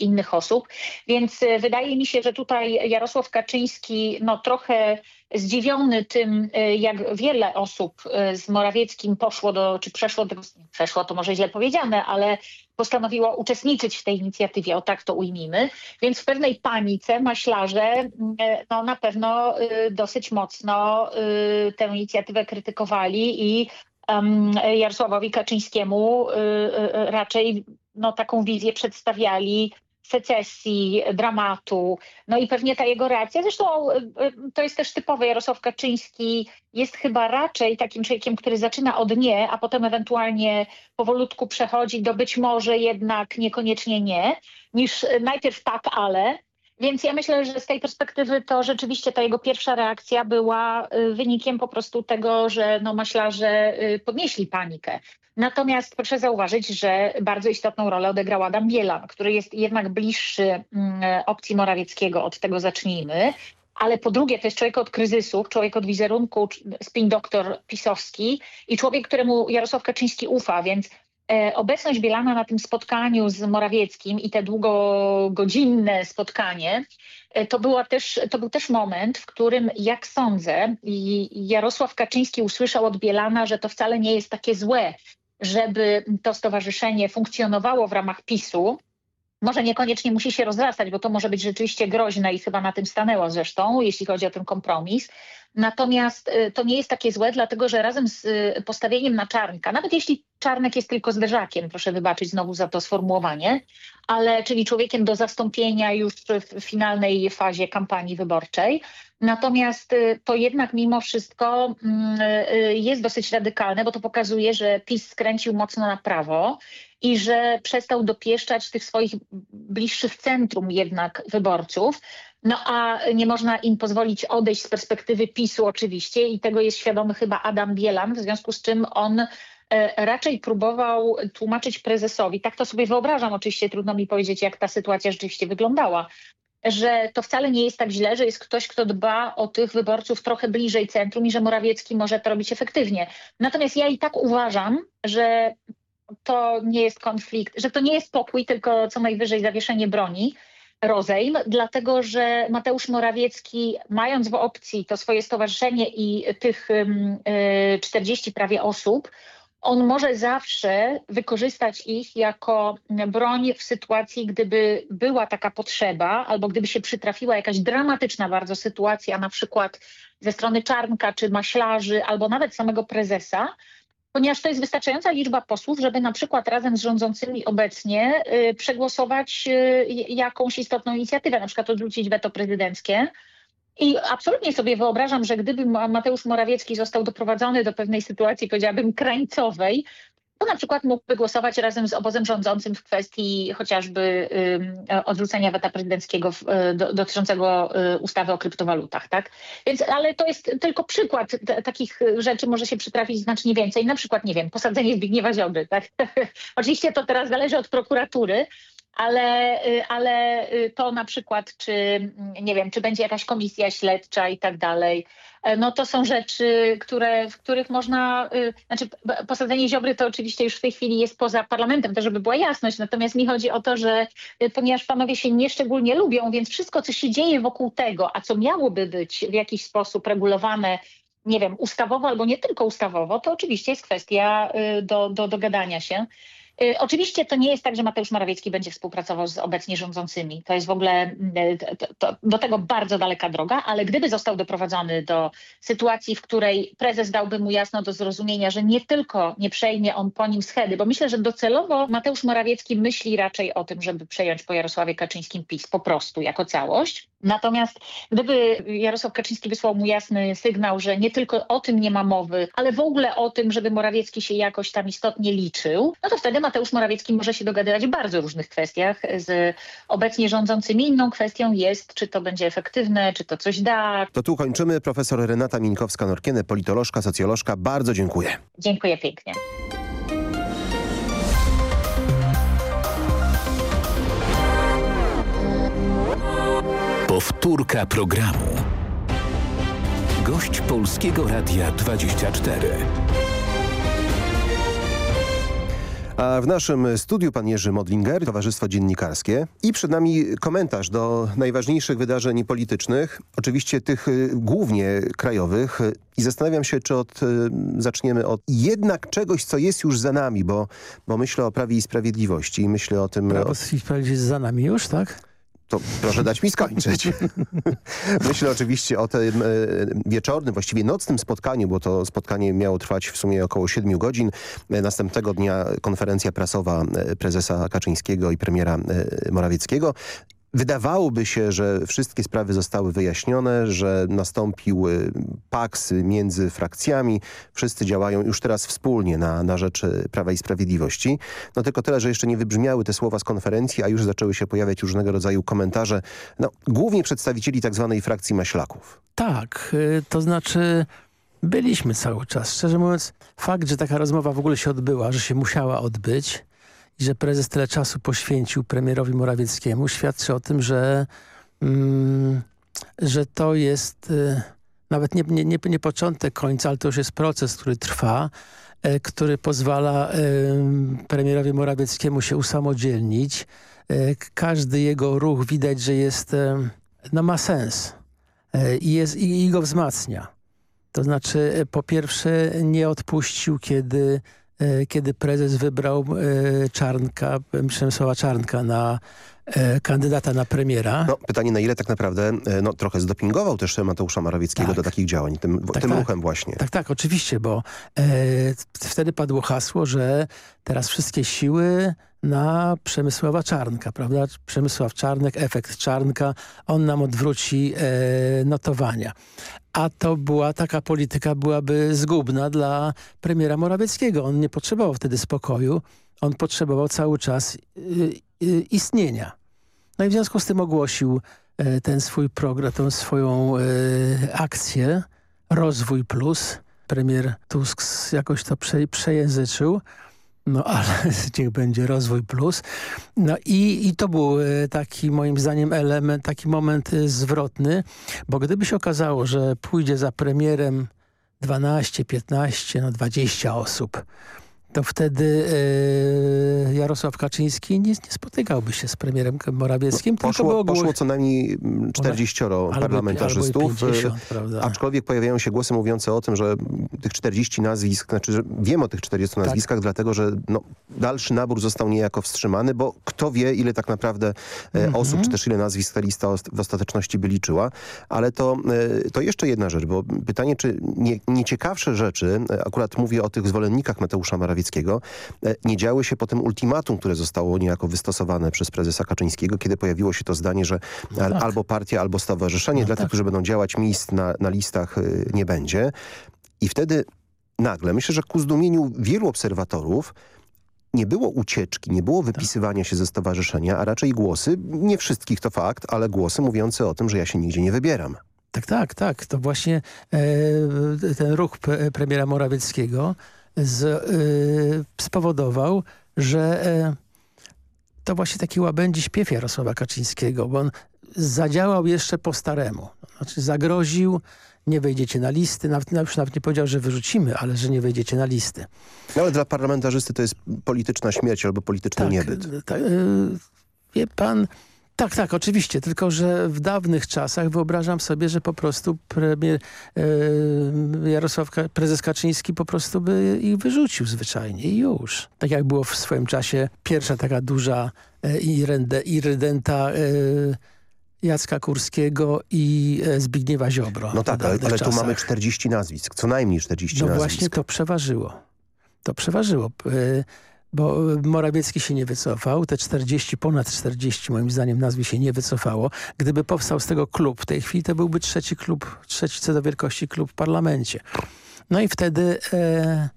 innych osób. Więc wydaje mi się, że tutaj Jarosław Kaczyński no, trochę zdziwiony tym, jak wiele osób z Morawieckim poszło do, czy przeszło do, przeszło to może źle powiedziane, ale postanowiło uczestniczyć w tej inicjatywie, o tak to ujmijmy. Więc w pewnej panice maślarze no, na pewno dosyć mocno tę inicjatywę krytykowali i Jarosławowi Kaczyńskiemu y, y, y, raczej no, taką wizję przedstawiali secesji, dramatu. No i pewnie ta jego reakcja, zresztą to jest też typowe, Jarosław Kaczyński jest chyba raczej takim człowiekiem, który zaczyna od nie, a potem ewentualnie powolutku przechodzi do być może jednak niekoniecznie nie, niż najpierw tak, ale. Więc ja myślę, że z tej perspektywy to rzeczywiście ta jego pierwsza reakcja była y, wynikiem po prostu tego, że no maślarze y, podnieśli panikę. Natomiast proszę zauważyć, że bardzo istotną rolę odegrał Adam Bielan, który jest jednak bliższy mm, opcji Morawieckiego, od tego zacznijmy. Ale po drugie to jest człowiek od kryzysów, człowiek od wizerunku, spin doktor pisowski i człowiek, któremu Jarosław Kaczyński ufa, więc obecność Bielana na tym spotkaniu z Morawieckim i te długogodzinne spotkanie, e, to, była też, to był też moment, w którym, jak sądzę, Jarosław Kaczyński usłyszał od Bielana, że to wcale nie jest takie złe, żeby to stowarzyszenie funkcjonowało w ramach PiSu, może niekoniecznie musi się rozrastać, bo to może być rzeczywiście groźne i chyba na tym stanęło zresztą, jeśli chodzi o ten kompromis. Natomiast y, to nie jest takie złe, dlatego że razem z y, postawieniem na Czarnka, nawet jeśli Czarnek jest tylko zderzakiem, proszę wybaczyć znowu za to sformułowanie, ale czyli człowiekiem do zastąpienia już w finalnej fazie kampanii wyborczej. Natomiast y, to jednak mimo wszystko mm, jest dosyć radykalne, bo to pokazuje, że PiS skręcił mocno na prawo i że przestał dopieszczać tych swoich bliższych centrum jednak wyborców. No a nie można im pozwolić odejść z perspektywy PiSu oczywiście i tego jest świadomy chyba Adam Bielan, w związku z czym on e, raczej próbował tłumaczyć prezesowi, tak to sobie wyobrażam, oczywiście trudno mi powiedzieć jak ta sytuacja rzeczywiście wyglądała, że to wcale nie jest tak źle, że jest ktoś, kto dba o tych wyborców trochę bliżej centrum i że Morawiecki może to robić efektywnie. Natomiast ja i tak uważam, że to nie jest konflikt, że to nie jest pokój, tylko co najwyżej zawieszenie broni, rozejm, dlatego że Mateusz Morawiecki, mając w opcji to swoje stowarzyszenie i tych 40 prawie osób, on może zawsze wykorzystać ich jako broń w sytuacji, gdyby była taka potrzeba, albo gdyby się przytrafiła jakaś dramatyczna bardzo sytuacja, na przykład ze strony Czarnka czy Maślarzy, albo nawet samego prezesa, ponieważ to jest wystarczająca liczba posłów, żeby na przykład razem z rządzącymi obecnie y, przegłosować y, jakąś istotną inicjatywę, na przykład odrzucić weto prezydenckie. I absolutnie sobie wyobrażam, że gdyby Mateusz Morawiecki został doprowadzony do pewnej sytuacji, powiedziałabym, krańcowej, to na przykład mógłby głosować razem z obozem rządzącym w kwestii chociażby y, odrzucenia weta prezydenckiego do, dotyczącego y, ustawy o kryptowalutach. Tak? Więc, ale to jest tylko przykład takich rzeczy, może się przytrafić znacznie więcej. Na przykład, nie wiem, posadzenie Zbigniewa Ziobry. Tak? [LAUGHS] Oczywiście to teraz zależy od prokuratury, ale, y, ale y, to na przykład, czy nie wiem, czy będzie jakaś komisja śledcza i tak dalej, e, no to są rzeczy, które, w których można, y, znaczy posadzenie Ziobry to oczywiście już w tej chwili jest poza parlamentem, to żeby była jasność, natomiast mi chodzi o to, że ponieważ panowie się nieszczególnie lubią, więc wszystko, co się dzieje wokół tego, a co miałoby być w jakiś sposób regulowane nie wiem, ustawowo albo nie tylko ustawowo, to oczywiście jest kwestia do, do dogadania się. Y, oczywiście to nie jest tak, że Mateusz Morawiecki będzie współpracował z obecnie rządzącymi. To jest w ogóle y, to, to, do tego bardzo daleka droga, ale gdyby został doprowadzony do sytuacji, w której prezes dałby mu jasno do zrozumienia, że nie tylko nie przejmie on po nim schedy, bo myślę, że docelowo Mateusz Morawiecki myśli raczej o tym, żeby przejąć po Jarosławie Kaczyńskim PiS po prostu jako całość. Natomiast gdyby Jarosław Kaczyński wysłał mu jasny sygnał, że nie tylko o tym nie ma mowy, ale w ogóle o tym, żeby Morawiecki się jakoś tam istotnie liczył, no to wtedy Mateusz Morawiecki może się dogadywać w bardzo różnych kwestiach z obecnie rządzącymi. Inną kwestią jest, czy to będzie efektywne, czy to coś da. To tu kończymy. Profesor Renata Minkowska-Norkiene, politolożka, socjolożka. Bardzo dziękuję. Dziękuję pięknie. Powtórka programu. Gość Polskiego Radia 24. A w naszym studiu pan Jerzy Modlinger, Towarzystwo Dziennikarskie i przed nami komentarz do najważniejszych wydarzeń politycznych, oczywiście tych y, głównie krajowych i zastanawiam się, czy od, y, zaczniemy od jednak czegoś, co jest już za nami, bo, bo myślę o Prawie i Sprawiedliwości i myślę o tym... Prawo i Sprawiedliwość jest za nami już, tak? To proszę dać mi skończyć. [LAUGHS] Myślę oczywiście o tym e, wieczornym, właściwie nocnym spotkaniu, bo to spotkanie miało trwać w sumie około siedmiu godzin. E, następnego dnia konferencja prasowa e, prezesa Kaczyńskiego i premiera Morawieckiego. Wydawałoby się, że wszystkie sprawy zostały wyjaśnione, że nastąpił paks między frakcjami. Wszyscy działają już teraz wspólnie na, na rzecz y, Prawa i Sprawiedliwości. No tylko tyle, że jeszcze nie wybrzmiały te słowa z konferencji, a już zaczęły się pojawiać różnego rodzaju komentarze. No, głównie przedstawicieli tak zwanej frakcji maślaków. Tak, y, to znaczy byliśmy cały czas. Szczerze mówiąc, fakt, że taka rozmowa w ogóle się odbyła, że się musiała odbyć, i że prezes tyle czasu poświęcił premierowi Morawieckiemu świadczy o tym, że, mm, że to jest y, nawet nie, nie, nie, początek końca, ale to już jest proces, który trwa, y, który pozwala y, premierowi Morawieckiemu się usamodzielnić. Każdy jego ruch widać, że jest, no ma sens i, jest, i, i go wzmacnia. To znaczy po pierwsze nie odpuścił, kiedy E, kiedy prezes wybrał e, Czarnka, Przemysława Czarnka na e, kandydata na premiera. No, pytanie na ile tak naprawdę no, trochę zdopingował też Mateusza Morawieckiego tak. do takich działań, tym, tak, tym tak. ruchem właśnie. Tak, tak, oczywiście, bo e, wtedy padło hasło, że teraz wszystkie siły na Przemysława Czarnka, prawda? Przemysław Czarnek, efekt Czarnka, on nam odwróci e, notowania. A to była taka polityka, byłaby zgubna dla premiera Morawieckiego. On nie potrzebował wtedy spokoju, on potrzebował cały czas y, y, istnienia. No i w związku z tym ogłosił e, ten swój program, tą swoją e, akcję Rozwój Plus. Premier Tusk jakoś to prze, przejęzyczył. No ale [LAUGHS] niech będzie rozwój plus. No i, i to był e, taki moim zdaniem element, taki moment zwrotny, bo gdyby się okazało, że pójdzie za premierem 12, 15, no 20 osób, to wtedy e, Jarosław Kaczyński nie, nie, spotykałby się z premierem Morawieckim. No, poszło, poszło co najmniej 40 albo, parlamentarzystów, albo 50, aczkolwiek pojawiają się głosy mówiące o tym, że tych 40 nazwisk, znaczy że wiem o tych 40 tak. nazwiskach, dlatego że no, dalszy nabór został niejako wstrzymany, bo kto wie ile tak naprawdę mhm. osób, czy też ile nazwisk ta lista w ostateczności by liczyła. Ale to, e, to jeszcze jedna rzecz, bo pytanie, czy nie, nieciekawsze rzeczy, e, akurat mówię o tych zwolennikach Mateusza Morawieckiego, Morawieckiego, e, nie działy się po tym ultimatum, które zostało niejako wystosowane przez prezesa Kaczyńskiego, kiedy pojawiło się to zdanie, że no tak. albo partia, albo stowarzyszenie no dla tak. tych, którzy będą działać miejsc na, na listach e, nie będzie. I wtedy nagle, myślę, że ku zdumieniu wielu obserwatorów, nie było ucieczki, nie było wypisywania się ze stowarzyszenia, a raczej głosy, nie wszystkich to fakt, ale głosy mówiące o tym, że ja się nigdzie nie wybieram. Tak, tak, tak. To właśnie e, ten ruch premiera Morawieckiego z, y, spowodował, że y, to właśnie taki łabędzi śpiew Jarosława Kaczyńskiego, bo on zadziałał jeszcze po staremu. Znaczy zagroził, nie wejdziecie na listy, nawet, już nawet nie powiedział, że wyrzucimy, ale że nie wejdziecie na listy. No, ale dla parlamentarzysty to jest polityczna śmierć albo polityczny tak, niebyt. Tak, yy, wie pan, tak, tak, oczywiście, tylko że w dawnych czasach wyobrażam sobie, że po prostu premier e, Jarosław, prezes Kaczyński po prostu by ich wyrzucił zwyczajnie i już. Tak jak było w swoim czasie pierwsza taka duża e, irydenta e, Jacka Kurskiego i e, Zbigniewa Ziobro. No tak, ale, ale tu mamy 40 nazwisk, co najmniej 40 no nazwisk. No właśnie to przeważyło. To przeważyło. E, bo Morawiecki się nie wycofał, te 40, ponad 40 moim zdaniem nazwy się nie wycofało. Gdyby powstał z tego klub w tej chwili, to byłby trzeci klub, trzeci co do wielkości klub w parlamencie. No i wtedy e,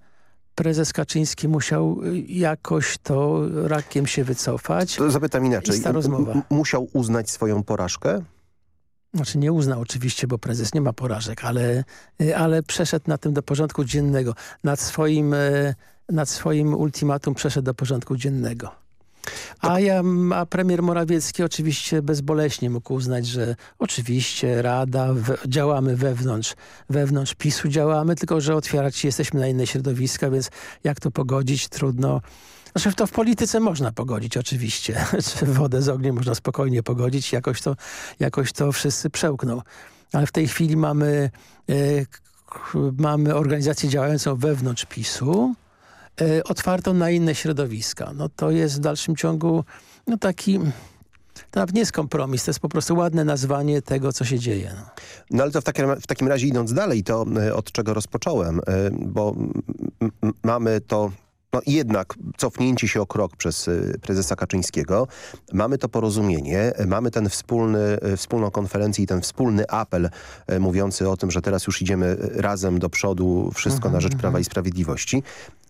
prezes Kaczyński musiał jakoś to rakiem się wycofać. To zapytam inaczej. Musiał uznać swoją porażkę? Znaczy nie uznał oczywiście, bo prezes nie ma porażek, ale, ale przeszedł na tym do porządku dziennego. Nad swoim... E, nad swoim ultimatum przeszedł do porządku dziennego. A, ja, a premier Morawiecki oczywiście bezboleśnie mógł uznać, że oczywiście Rada, we, działamy wewnątrz, wewnątrz PiSu działamy, tylko że otwierać jesteśmy na inne środowiska, więc jak to pogodzić, trudno. Znaczy to w polityce można pogodzić oczywiście. [LAUGHS] Wodę z ogniem można spokojnie pogodzić, jakoś to, jakoś to wszyscy przełkną. Ale w tej chwili mamy, e, mamy organizację działającą wewnątrz PiSu, otwartą na inne środowiska. No to jest w dalszym ciągu no taki... To nawet nie jest kompromis, to jest po prostu ładne nazwanie tego, co się dzieje. No, no ale to w takim, w takim razie idąc dalej, to e, od czego rozpocząłem, bo mamy to no jednak cofnięcie się o krok przez y, prezesa Kaczyńskiego. Mamy to porozumienie, mamy ten wspólny, y, wspólną konferencję i ten wspólny apel y, mówiący o tym, że teraz już idziemy razem do przodu, wszystko na rzecz mhm, Prawa i mhm. Sprawiedliwości.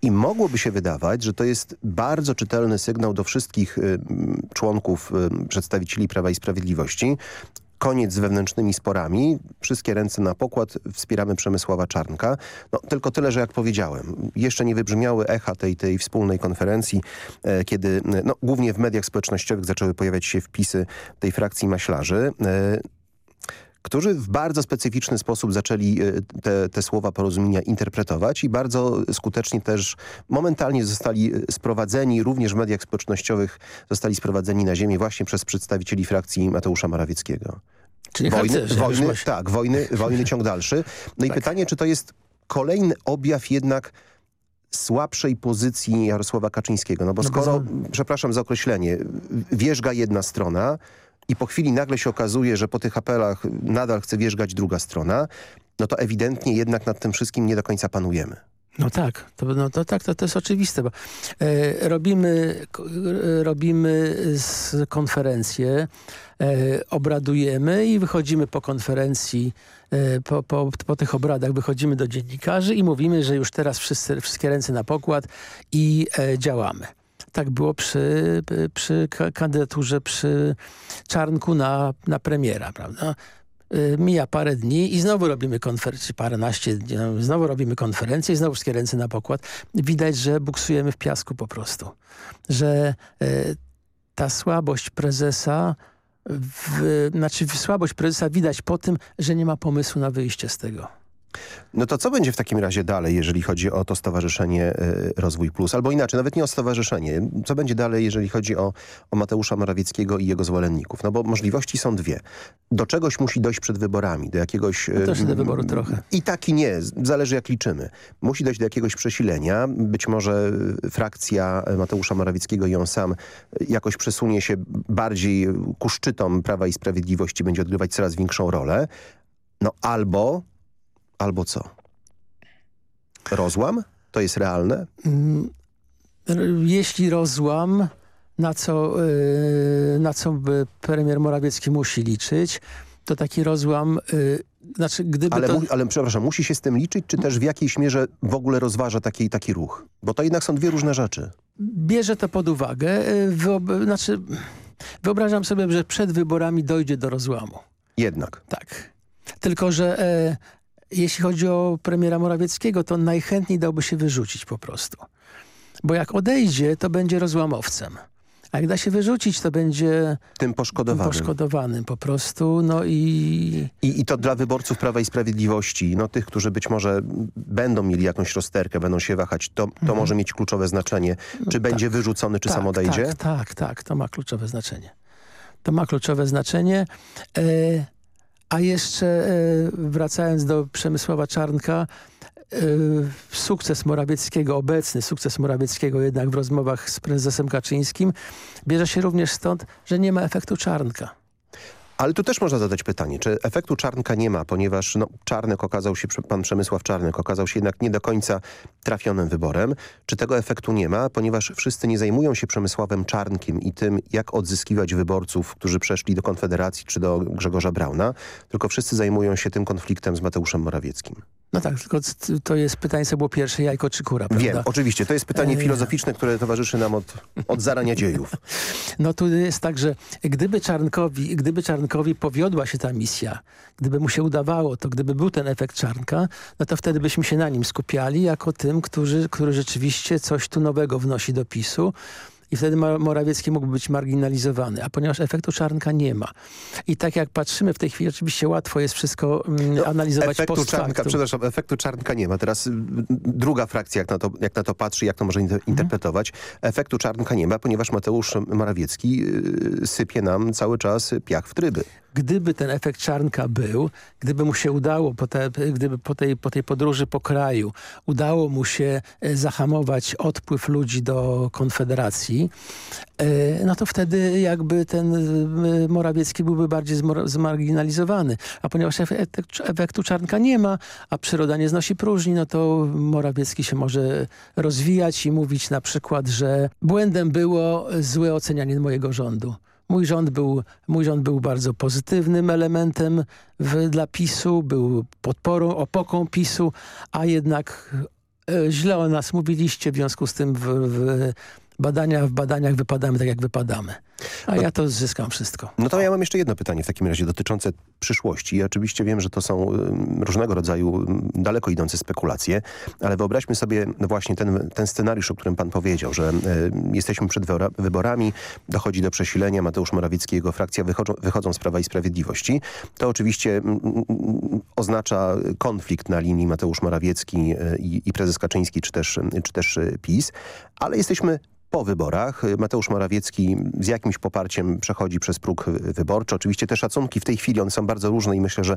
I mogłoby się wydawać, że to jest bardzo czytelny sygnał do wszystkich członków, przedstawicieli Prawa i Sprawiedliwości, koniec z wewnętrznymi sporami, wszystkie ręce na pokład, wspieramy Przemysława Czarnka. No, tylko tyle, że jak powiedziałem, jeszcze nie wybrzmiały echa tej, tej wspólnej konferencji, e, kiedy no, głównie w mediach społecznościowych zaczęły pojawiać się wpisy tej frakcji maślarzy. E, którzy w bardzo specyficzny sposób zaczęli e, te, te słowa porozumienia interpretować i bardzo skutecznie też momentalnie zostali e, sprowadzeni, również w mediach społecznościowych zostali sprowadzeni na ziemię właśnie przez przedstawicieli frakcji Mateusza Morawieckiego. Czyli wojny, wojny Tak, wojny, wojny ciąg dalszy. No tak. i pytanie, czy to jest kolejny objaw jednak słabszej pozycji Jarosława Kaczyńskiego. No bo no skoro, bo... przepraszam za określenie, wierzga jedna strona, i po chwili nagle się okazuje, że po tych apelach nadal chce wierzgać druga strona, no to ewidentnie jednak nad tym wszystkim nie do końca panujemy. No tak, to, no to tak, to, to jest oczywiste, bo e, robimy, e, robimy z konferencję, e, obradujemy i wychodzimy po konferencji, e, po, po, po tych obradach wychodzimy do dziennikarzy i mówimy, że już teraz wszyscy, wszystkie ręce na pokład i e, działamy. Tak było przy, przy kandydaturze przy Czarnku na, na premiera, prawda? Y, mija parę dni i znowu robimy konferencję, paręnaście dni, no, znowu robimy konferencję i znowu wszystkie ręce na pokład. Widać, że buksujemy w piasku po prostu. Że y, ta słabość prezesa, w, znaczy słabość prezesa widać po tym, że nie ma pomysłu na wyjście z tego. No to co będzie w takim razie dalej, jeżeli chodzi o to Stowarzyszenie y, Rozwój Plus? Albo inaczej, nawet nie o stowarzyszenie. Co będzie dalej, jeżeli chodzi o, o Mateusza Morawieckiego i jego zwolenników? No bo możliwości są dwie. Do czegoś musi dojść przed wyborami, do jakiegoś... No też do wyboru trochę. I tak i nie, zależy jak liczymy. Musi dojść do jakiegoś przesilenia. Być może frakcja Mateusza Morawieckiego i on sam jakoś przesunie się bardziej ku szczytom Prawa i Sprawiedliwości, będzie odgrywać coraz większą rolę. No albo albo co? Rozłam? To jest realne? Mm, jeśli rozłam, na co, yy, na co premier Morawiecki musi liczyć, to taki rozłam... Yy, znaczy, gdyby ale, to... ale przepraszam, musi się z tym liczyć, czy też w jakiejś mierze w ogóle rozważa taki, taki ruch? Bo to jednak są dwie różne rzeczy. Bierze to pod uwagę. Y, wyob znaczy, wyobrażam sobie, że przed wyborami dojdzie do rozłamu. Jednak. Tak. Tylko, że e, jeśli chodzi o premiera Morawieckiego, to najchętniej dałby się wyrzucić po prostu. Bo jak odejdzie, to będzie rozłamowcem. A jak da się wyrzucić, to będzie... Tym poszkodowanym. Poszkodowanym po prostu, no i... I, I to dla wyborców Prawa i Sprawiedliwości, no tych, którzy być może będą mieli jakąś rozterkę, będą się wahać, to, to mhm. może mieć kluczowe znaczenie. Czy no, będzie tak, wyrzucony, czy tak, sam odejdzie? Tak, tak, tak, to ma kluczowe znaczenie. To ma kluczowe znaczenie. E a jeszcze e, wracając do Przemysława Czarnka, e, sukces Morawieckiego, obecny sukces Morawieckiego jednak w rozmowach z prezesem Kaczyńskim bierze się również stąd, że nie ma efektu Czarnka. Ale tu też można zadać pytanie, czy efektu Czarnka nie ma, ponieważ no, Czarnek okazał się, pan Przemysław Czarnek okazał się jednak nie do końca trafionym wyborem. Czy tego efektu nie ma, ponieważ wszyscy nie zajmują się Przemysławem Czarnkiem i tym, jak odzyskiwać wyborców, którzy przeszli do Konfederacji czy do Grzegorza Brauna, tylko wszyscy zajmują się tym konfliktem z Mateuszem Morawieckim. No tak, tylko to jest pytanie, co było pierwsze, jajko czy kura, prawda? Wiem, oczywiście. To jest pytanie e, filozoficzne, które towarzyszy nam od, od zarania dziejów. [LAUGHS] No tu jest tak, że gdyby Czarnkowi, gdyby Czarnkowi powiodła się ta misja, gdyby mu się udawało, to gdyby był ten efekt Czarnka, no to wtedy byśmy się na nim skupiali jako tym, którzy, który rzeczywiście coś tu nowego wnosi do PiSu i wtedy Morawiecki mógłby być marginalizowany, a ponieważ efektu Czarnka nie ma. I tak jak patrzymy w tej chwili, oczywiście łatwo jest wszystko mm, no, analizować efektu post Czarnka, Przepraszam, efektu Czarnka nie ma. Teraz druga frakcja, jak na to, jak na to patrzy, jak to może mhm. interpretować. Efektu Czarnka nie ma, ponieważ Mateusz Morawiecki y, sypie nam cały czas piach w tryby gdyby ten efekt Czarnka był, gdyby mu się udało, po, te, gdyby po tej, po tej podróży po kraju, udało mu się e, zahamować odpływ ludzi do Konfederacji, e, no to wtedy jakby ten e, Morawiecki byłby bardziej zmarginalizowany. A ponieważ efektu Czarnka nie ma, a przyroda nie znosi próżni, no to Morawiecki się może rozwijać i mówić na przykład, że błędem było złe ocenianie mojego rządu. Mój rząd był, mój rząd był bardzo pozytywnym elementem w, dla PiSu, był podporą, opoką PiSu, a jednak e, źle o nas mówiliście, w związku z tym w, w badania, w badaniach wypadamy tak, jak wypadamy. A no, ja to zyskam wszystko. No to ja mam jeszcze jedno pytanie w takim razie dotyczące przyszłości. Ja oczywiście wiem, że to są różnego rodzaju daleko idące spekulacje, ale wyobraźmy sobie właśnie ten, ten scenariusz, o którym pan powiedział, że jesteśmy przed wyborami, dochodzi do przesilenia, Mateusz Morawiecki i jego frakcja wychodzą, wychodzą z Prawa i Sprawiedliwości. To oczywiście oznacza konflikt na linii Mateusz Morawiecki y, i, i prezes Kaczyński, czy też, czy też PiS, ale jesteśmy po wyborach. Mateusz Morawiecki z jakimś poparciem przechodzi przez próg wyborczy. Oczywiście te szacunki w tej chwili one są bardzo różne i myślę, że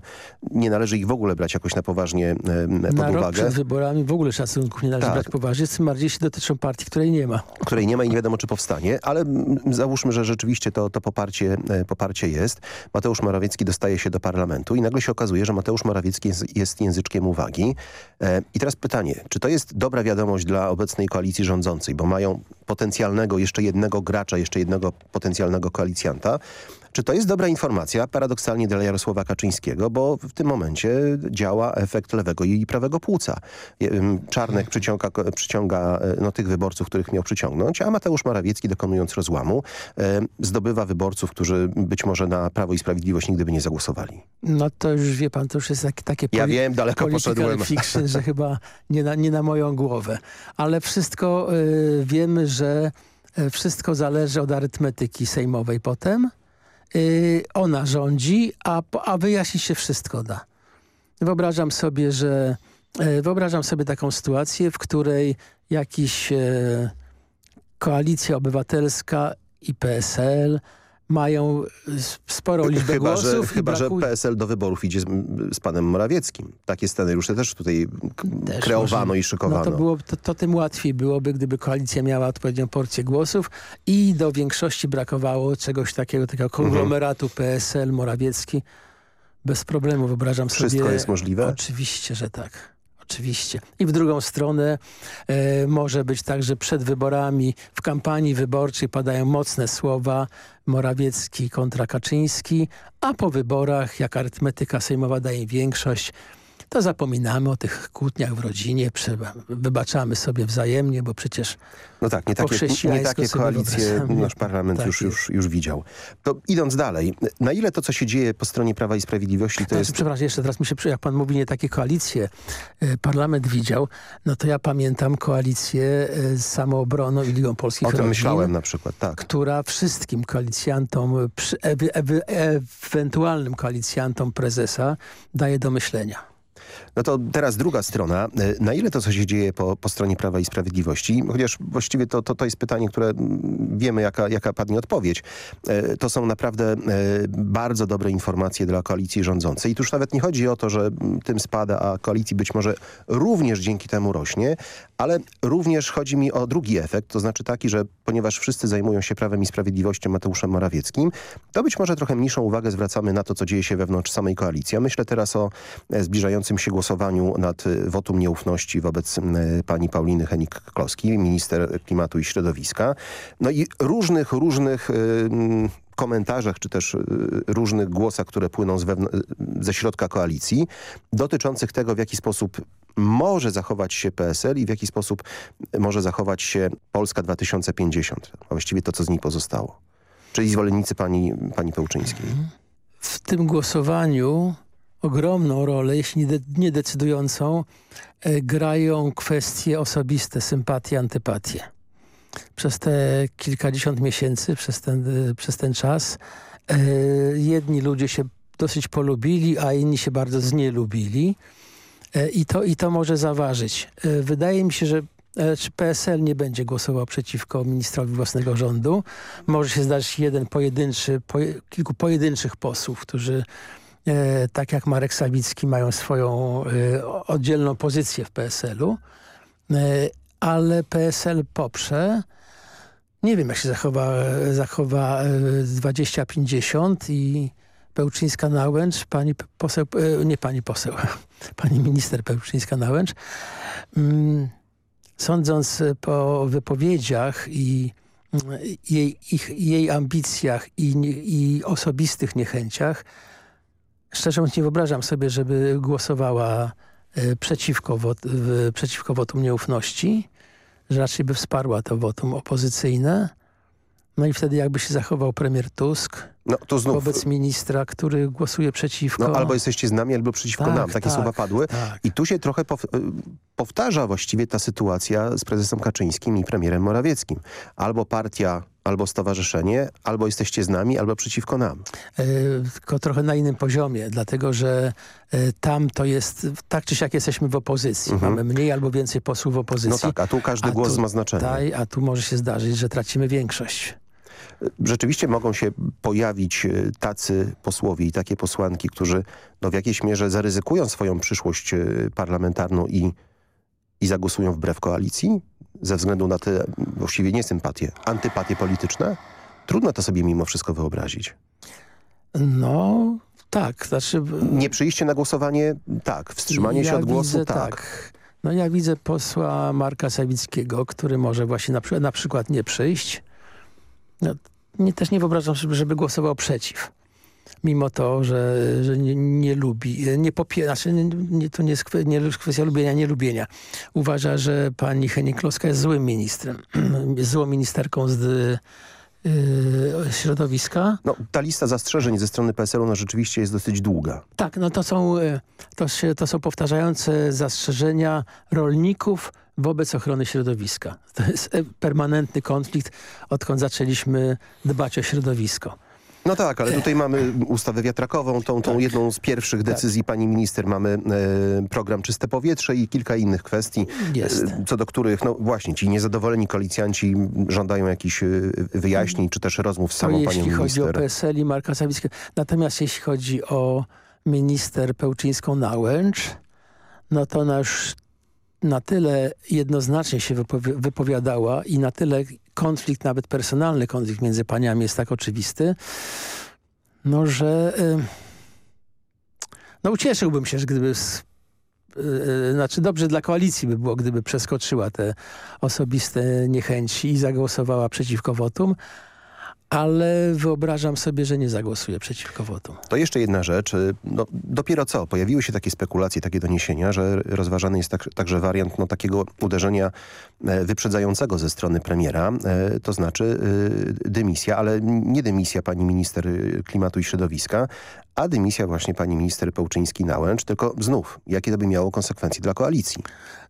nie należy ich w ogóle brać jakoś na poważnie pod na uwagę. Rok przed wyborami w ogóle szacunków nie należy tak. brać poważnie, tym bardziej się dotyczą partii, której nie ma. Której nie ma i nie wiadomo, czy powstanie, ale załóżmy, że rzeczywiście to, to poparcie, e, poparcie jest. Mateusz Morawiecki dostaje się do parlamentu i nagle się okazuje, że Mateusz Morawiecki jest, jest języczkiem uwagi. E, I teraz pytanie, czy to jest dobra wiadomość dla obecnej koalicji rządzącej, bo mają potencjalnego jeszcze jednego gracza, jeszcze jednego potencjalnego koalicjanta, czy to jest dobra informacja, paradoksalnie dla Jarosława Kaczyńskiego, bo w tym momencie działa efekt lewego i prawego płuca. Czarnek przyciąga, przyciąga e, no, tych wyborców, których miał przyciągnąć, a Mateusz Morawiecki dokonując rozłamu e, zdobywa wyborców, którzy być może na Prawo i Sprawiedliwość nigdy by nie zagłosowali. No to już wie pan, to już jest takie, takie ja wiem, daleko poszedłem. fiction, że chyba nie na, nie na moją głowę. Ale wszystko y, wiemy, że wszystko zależy od arytmetyki sejmowej potem Y, ona rządzi, a, a wyjaśnić się wszystko da. Wyobrażam sobie, że y, wyobrażam sobie taką sytuację, w której jakiś y, koalicja obywatelska i PSL mają sporą liczbę chyba, głosów. Że, chyba, brakuje... że PSL do wyborów idzie z, z panem Morawieckim. Takie scenariusze też tutaj też kreowano może, i szykowano. No to, było, to, to, tym łatwiej byłoby, gdyby koalicja miała odpowiednią porcję głosów i do większości brakowało czegoś takiego, takiego mhm. konglomeratu mhm. PSL, Morawiecki. Bez problemu wyobrażam Wszystko sobie... Wszystko jest możliwe? Oczywiście, że tak. Oczywiście. I w drugą stronę e, może być tak, że przed wyborami, w kampanii wyborczej padają mocne słowa. Morawiecki kontra Kaczyński, a po wyborach, jak arytmetyka sejmowa daje większość, to zapominamy o tych kłótniach w rodzinie, wybaczamy sobie wzajemnie, bo przecież No tak, nie takie, nie takie koalicje nasz parlament tak już, już, już widział. To idąc dalej, na ile to, co się dzieje po stronie Prawa i Sprawiedliwości, to znaczy, jest... Przepraszam, jeszcze teraz mi się, jak pan mówi, nie takie koalicje y, parlament widział, no to ja pamiętam koalicję y, z Samoobroną i Ligą Polskich O tym Rodzin, myślałem na przykład, tak. Która wszystkim koalicjantom, ewentualnym koalicjantom prezesa daje do myślenia. No to teraz druga strona. E, na ile to, co się dzieje po, po stronie Prawa i Sprawiedliwości, chociaż właściwie to, to, to jest pytanie, które wiemy, jaka, jaka padnie odpowiedź, e, to są naprawdę e, bardzo dobre informacje dla koalicji rządzącej. I tu już nawet nie chodzi o to, że tym spada, a koalicji być może również dzięki temu rośnie, ale również chodzi mi o drugi efekt, to znaczy taki, że ponieważ wszyscy zajmują się Prawem i Sprawiedliwością Mateuszem Morawieckim, to być może trochę mniejszą uwagę zwracamy na to, co dzieje się wewnątrz samej koalicji. Ja myślę teraz o zbliżającym się głosowaniu nad y, wotum nieufności wobec y, pani Pauliny Henik-Kloski, minister klimatu i środowiska. No i różnych, różnych y, mm, komentarzach, czy też różnych głosach, które płyną ze środka koalicji, dotyczących tego, w jaki sposób może zachować się PSL i w jaki sposób może zachować się Polska 2050, a właściwie to, co z niej pozostało. Czyli zwolennicy pani, pani Pełczyńskiej. W tym głosowaniu ogromną rolę, jeśli nie decydującą, e, grają kwestie osobiste, sympatie, antypatie. Przez te kilkadziesiąt miesięcy, przez ten, przez ten czas. Jedni ludzie się dosyć polubili, a inni się bardzo znielubili. I to, I to może zaważyć. Wydaje mi się, że PSL nie będzie głosował przeciwko ministrowi własnego rządu. Może się zdarzyć jeden pojedynczy, kilku pojedynczych posłów, którzy e, tak jak Marek Sawicki mają swoją e, oddzielną pozycję w PSL-u, e, ale PSL poprze. Nie wiem, jak się zachowa, zachowa 2050 i Pełczyńska-Nałęcz, pani poseł, nie pani poseł, [LAUGHS] pani minister Pełczyńska-Nałęcz. Mm, sądząc po wypowiedziach i jej, ich, jej ambicjach i, i osobistych niechęciach, szczerze mówiąc nie wyobrażam sobie, żeby głosowała e, przeciwko, przeciwko wotum nieufności, że raczej by wsparła to wotum opozycyjne. No i wtedy jakby się zachował premier Tusk no, to znów... wobec ministra, który głosuje przeciwko. No, albo jesteście z nami, albo przeciwko tak, nam. Takie tak, słowa padły. Tak. I tu się trochę pow powtarza właściwie ta sytuacja z prezesem Kaczyńskim i premierem Morawieckim. Albo partia, albo stowarzyszenie, albo jesteście z nami, albo przeciwko nam. E, tylko trochę na innym poziomie, dlatego że e, tam to jest, tak czy siak jesteśmy w opozycji. Mhm. Mamy mniej albo więcej posłów w opozycji. No tak, a tu każdy a głos tu, ma znaczenie. Taj, a tu może się zdarzyć, że tracimy większość rzeczywiście mogą się pojawić e, tacy posłowie i takie posłanki, którzy no, w jakiejś mierze zaryzykują swoją przyszłość parlamentarną i, i zagłosują wbrew koalicji ze względu na te właściwie niesympatie, antypatie polityczne? Trudno to sobie mimo wszystko wyobrazić. No, tak. Znaczy... Nie przyjście na głosowanie, tak. Wstrzymanie ja się od głosu, widzę, tak. tak. No ja widzę posła Marka Sawickiego, który może właśnie na, na przykład nie przyjść, no, nie, też nie wyobrażam sobie, żeby głosował przeciw. Mimo to, że, że nie, nie lubi, nie popiera, znaczy nie, nie, to nie jest kwestia lubienia, nie lubienia. Uważa, że pani Henik-Kloska jest złym ministrem, jest [CLEARS THROAT] złą ministerką z Yy, środowiska. No, ta lista zastrzeżeń ze strony PSL-u no, rzeczywiście jest dosyć długa. Tak, no to są, y, to, się, to są powtarzające zastrzeżenia rolników wobec ochrony środowiska. To jest permanentny konflikt, odkąd zaczęliśmy dbać o środowisko. No tak, ale tutaj mamy ustawę wiatrakową, tą, tą tak. jedną z pierwszych tak. decyzji tak. pani minister. Mamy e, program Czyste Powietrze i kilka innych kwestii. E, co do których, no właśnie, ci niezadowoleni koalicjanci żądają jakichś e, wyjaśnień, czy też rozmów z samą panią minister. jeśli chodzi o PSL i Marka Sawickiego. Natomiast jeśli chodzi o minister Pełczyńską-Nałęcz, no to nasz na tyle jednoznacznie się wypowiadała i na tyle konflikt, nawet personalny konflikt między paniami jest tak oczywisty, no że no ucieszyłbym się, że gdyby y, znaczy dobrze dla koalicji by było, gdyby przeskoczyła te osobiste niechęci i zagłosowała przeciwko wotum, ale wyobrażam sobie, że nie zagłosuję przeciwko wotum. To jeszcze jedna rzecz. No, dopiero co pojawiły się takie spekulacje, takie doniesienia, że rozważany jest tak, także wariant no, takiego uderzenia e, wyprzedzającego ze strony premiera, e, to znaczy e, dymisja, ale nie dymisja pani minister klimatu i środowiska, a dymisja właśnie pani minister Pełczyński-Nałęcz, tylko znów, jakie to by miało konsekwencje dla koalicji?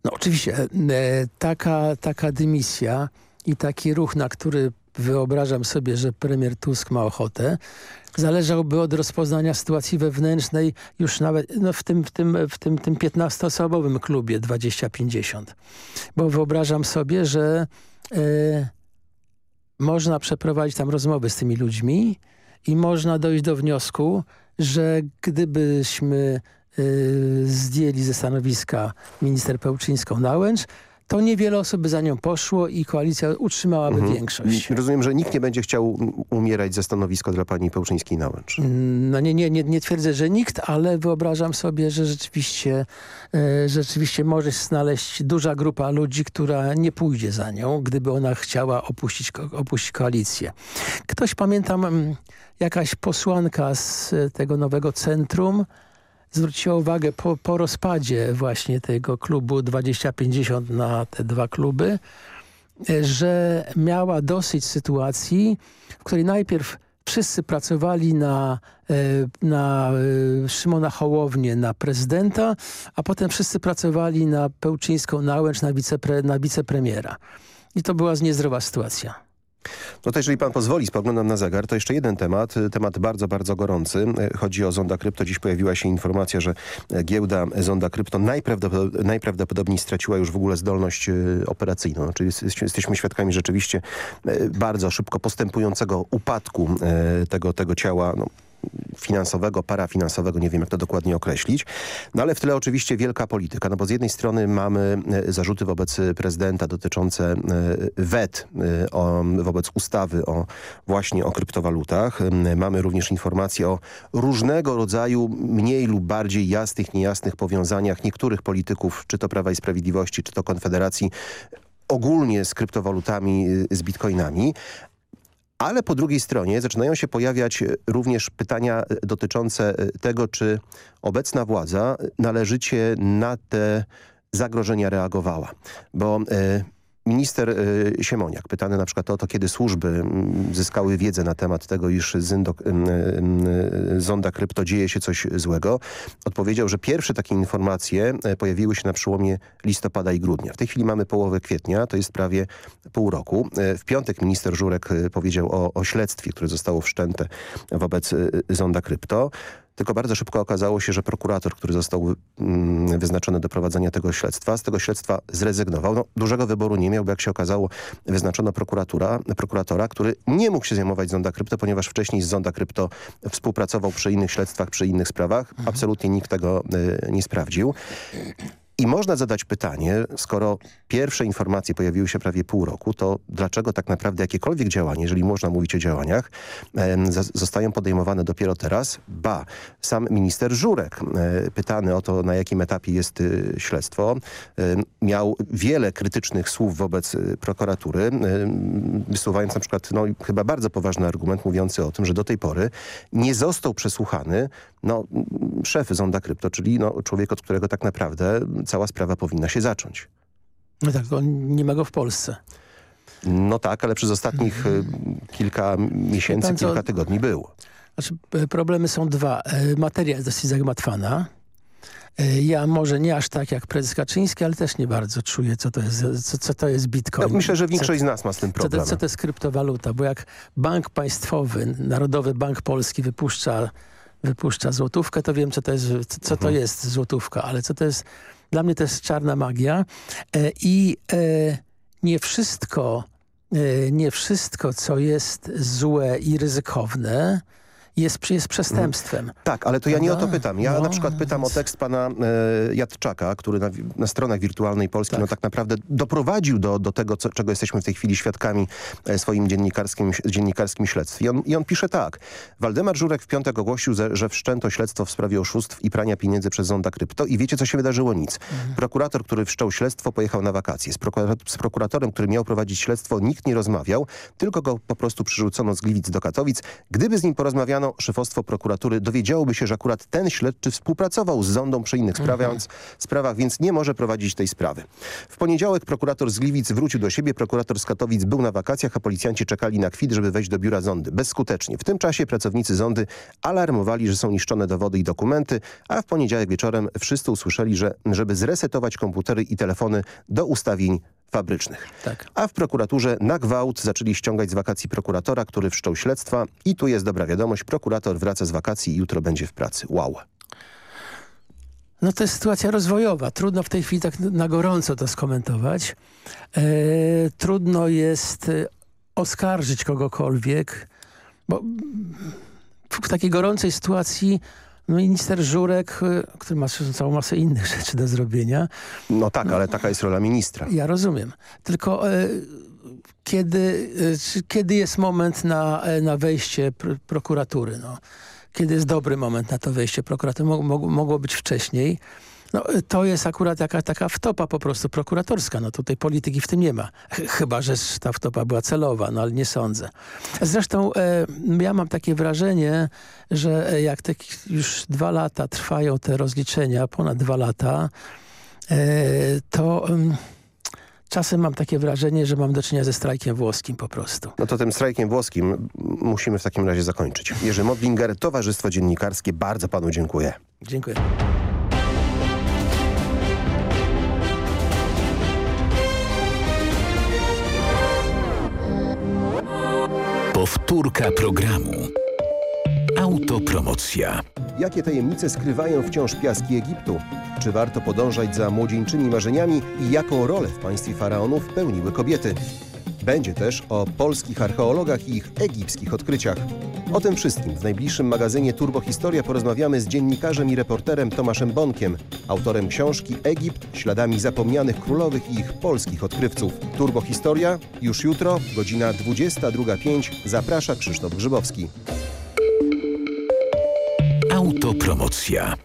No oczywiście, taka, taka dymisja i taki ruch, na który wyobrażam sobie, że premier Tusk ma ochotę, zależałby od rozpoznania sytuacji wewnętrznej już nawet no w tym, w tym, w tym, tym 15-osobowym klubie 2050. Bo wyobrażam sobie, że e, można przeprowadzić tam rozmowy z tymi ludźmi i można dojść do wniosku, że gdybyśmy e, zdjęli ze stanowiska minister Pełczyńską-Nałęcz, to niewiele osób by za nią poszło i koalicja utrzymałaby mhm. większość. Rozumiem, że nikt nie będzie chciał umierać za stanowisko dla pani Pełczyńskiej-Nałęcz. Mm, no nie, nie, nie, nie twierdzę, że nikt, ale wyobrażam sobie, że rzeczywiście, e, rzeczywiście może się znaleźć duża grupa ludzi, która nie pójdzie za nią, gdyby ona chciała opuścić, opuścić koalicję. Ktoś, pamiętam, mm, jakaś posłanka z tego nowego centrum zwróciła uwagę po, po rozpadzie właśnie tego klubu 2050 na te dwa kluby, e, że miała dosyć sytuacji, w której najpierw wszyscy pracowali na, e, na e, Szymona Hołownię, na prezydenta, a potem wszyscy pracowali na Pełczyńską Nałęcz, na, wicepre, na wicepremiera. I to była niezdrowa sytuacja. No to jeżeli pan pozwoli, spoglądam na zegar, to jeszcze jeden temat, temat bardzo, bardzo gorący. Chodzi o Zonda Krypto. Dziś pojawiła się informacja, że giełda Zonda Krypto najprawdopodobniej, straciła już w ogóle zdolność operacyjną. Czyli jesteśmy świadkami rzeczywiście bardzo szybko postępującego upadku tego, tego ciała. No, finansowego, parafinansowego, nie wiem jak to dokładnie określić. No ale w tle oczywiście wielka polityka, no bo z jednej strony mamy e, zarzuty wobec prezydenta dotyczące e, wet e, o, wobec ustawy o właśnie o kryptowalutach. Mamy również informacje o różnego rodzaju mniej lub bardziej jasnych, niejasnych powiązaniach niektórych polityków, czy to Prawa i Sprawiedliwości, czy to Konfederacji, ogólnie z kryptowalutami, z bitcoinami, ale po drugiej stronie zaczynają się pojawiać e, również pytania e, dotyczące e, tego, czy obecna władza należycie na te zagrożenia reagowała. Bo Minister y, Siemoniak, pytany na przykład o to, kiedy służby zyskały wiedzę na temat tego, iż z zonda krypto dzieje się coś złego, odpowiedział, że pierwsze takie informacje e, pojawiły się na przełomie listopada i grudnia. W tej chwili mamy połowę kwietnia, to jest prawie pół roku. E, w piątek minister Żurek powiedział o, o śledztwie, które zostało wszczęte wobec zonda krypto. Tylko bardzo szybko okazało się, że prokurator, który został mm, wyznaczony do prowadzenia tego śledztwa, z tego śledztwa zrezygnował. No, dużego wyboru nie miał, bo jak się okazało, wyznaczono prokuratura, prokuratora, który nie mógł się zajmować Zonda Krypto, ponieważ wcześniej z Zonda Krypto współpracował przy innych śledztwach, przy innych sprawach. Mhm. Absolutnie nikt tego y, nie sprawdził. I można zadać pytanie, skoro pierwsze informacje pojawiły się prawie pół roku, to dlaczego tak naprawdę jakiekolwiek działanie, jeżeli można mówić o działaniach, zostają podejmowane dopiero teraz? Ba, sam minister Żurek, e, pytany o to, na jakim etapie jest y, śledztwo, miał wiele krytycznych słów wobec y, prokuratury, wysuwając na przykład no, chyba bardzo poważny argument mówiący o tym, że do tej pory nie został przesłuchany no, szef Zonda Krypto, czyli no, człowiek, od którego tak naprawdę cała sprawa powinna się zacząć. No tak, nie ma go w Polsce. No tak, ale przez ostatnich mhm. y, kilka miesięcy, Pan kilka tygodni było. Znaczy, problemy są dwa. E, materia jest dosyć zagmatwana. E, ja może nie aż tak jak prezes Kaczyński, ale też nie bardzo czuję, co to jest, co, co to jest bitcoin. No, myślę, że większość co, z nas ma z tym problem. Co to, co to jest kryptowaluta? Bo jak bank państwowy, Narodowy Bank Polski wypuszcza wypuszcza złotówkę, to wiem, co to jest, co to mhm. jest złotówka, ale co to jest, dla mnie to jest czarna magia. E, i e, nie wszystko, e, nie wszystko, co jest złe i ryzykowne, jest, jest przestępstwem. Mm. Tak, ale to ja nie o to pytam. Ja no, na przykład pytam o tekst pana e, Jadczaka, który na, na, stronach wirtualnej Polski tak. no tak naprawdę doprowadził do, do tego, co, czego jesteśmy w tej chwili świadkami e, swoim dziennikarskim, dziennikarskim śledztwie. I on, I on pisze tak. Waldemar Żurek w piątek ogłosił, że, że wszczęto śledztwo w sprawie oszustw i prania pieniędzy przez Zonda Krypto i wiecie, co się wydarzyło? Nic. Mhm. Prokurator, który wszczął śledztwo, pojechał na wakacje. Z, z prokuratorem, który miał prowadzić śledztwo, nikt nie rozmawiał, tylko go po prostu przerzucono z Gliwic do Katowic. Gdyby z nim porozmawiano, rano szefostwo prokuratury dowiedziałoby się, że akurat ten śledczy współpracował z zondą przy innych sprawach, mhm. sprawach, więc nie może prowadzić tej sprawy. W poniedziałek prokurator z Gliwic wrócił do siebie, prokurator z Katowic był na wakacjach, a policjanci czekali na kwit, żeby wejść do biura zondy. Bezskutecznie. W tym czasie pracownicy zondy alarmowali, że są niszczone dowody i dokumenty, a w poniedziałek wieczorem wszyscy usłyszeli, że żeby zresetować komputery i telefony do ustawień fabrycznych. Tak. A w prokuraturze na gwałt zaczęli ściągać z wakacji prokuratora, który wszczął śledztwa i tu jest dobra wiadomość, prokurator wraca z wakacji i jutro będzie w pracy. Wow. No to jest sytuacja rozwojowa. Trudno w tej chwili tak na gorąco to skomentować. E, trudno jest e, oskarżyć kogokolwiek, bo w takiej gorącej sytuacji minister Żurek, y, który ma całą masę innych [LAUGHS] rzeczy do zrobienia. No tak, no, ale taka jest rola ministra. Ja rozumiem. Tylko e, kiedy, e, kiedy jest moment na, e, na wejście pr prokuratury? No? Kiedy jest dobry moment na to wejście prokuratury? Mog, mogło być wcześniej. No, to jest akurat jaka, taka wtopa po prostu prokuratorska. No tutaj polityki w tym nie ma. Chyba, że ta wtopa była celowa, no ale nie sądzę. Zresztą e, ja mam takie wrażenie, że e, jak te już dwa lata trwają te rozliczenia, ponad dwa lata, e, to... E, czasem mam takie wrażenie, że mam do czynienia ze strajkiem włoskim po prostu. No to tym strajkiem włoskim musimy w takim razie zakończyć. Jerzy Modlinger, Towarzystwo Dziennikarskie, bardzo panu dziękuję. Dziękuję. Powtórka programu. Autopromocja. Jakie tajemnice skrywają wciąż piaski Egiptu? Czy warto podążać za młodzieńczymi marzeniami i jaką rolę w państwie faraonów pełniły kobiety? Będzie też o polskich archeologach i ich egipskich odkryciach. O tym wszystkim w najbliższym magazynie Turbohistoria porozmawiamy z dziennikarzem i reporterem Tomaszem Bonkiem, autorem książki Egipt śladami zapomnianych królowych i ich polskich odkrywców. Turbohistoria już jutro, godzina 22.05. Zaprasza Krzysztof Grzybowski. Autopromocja.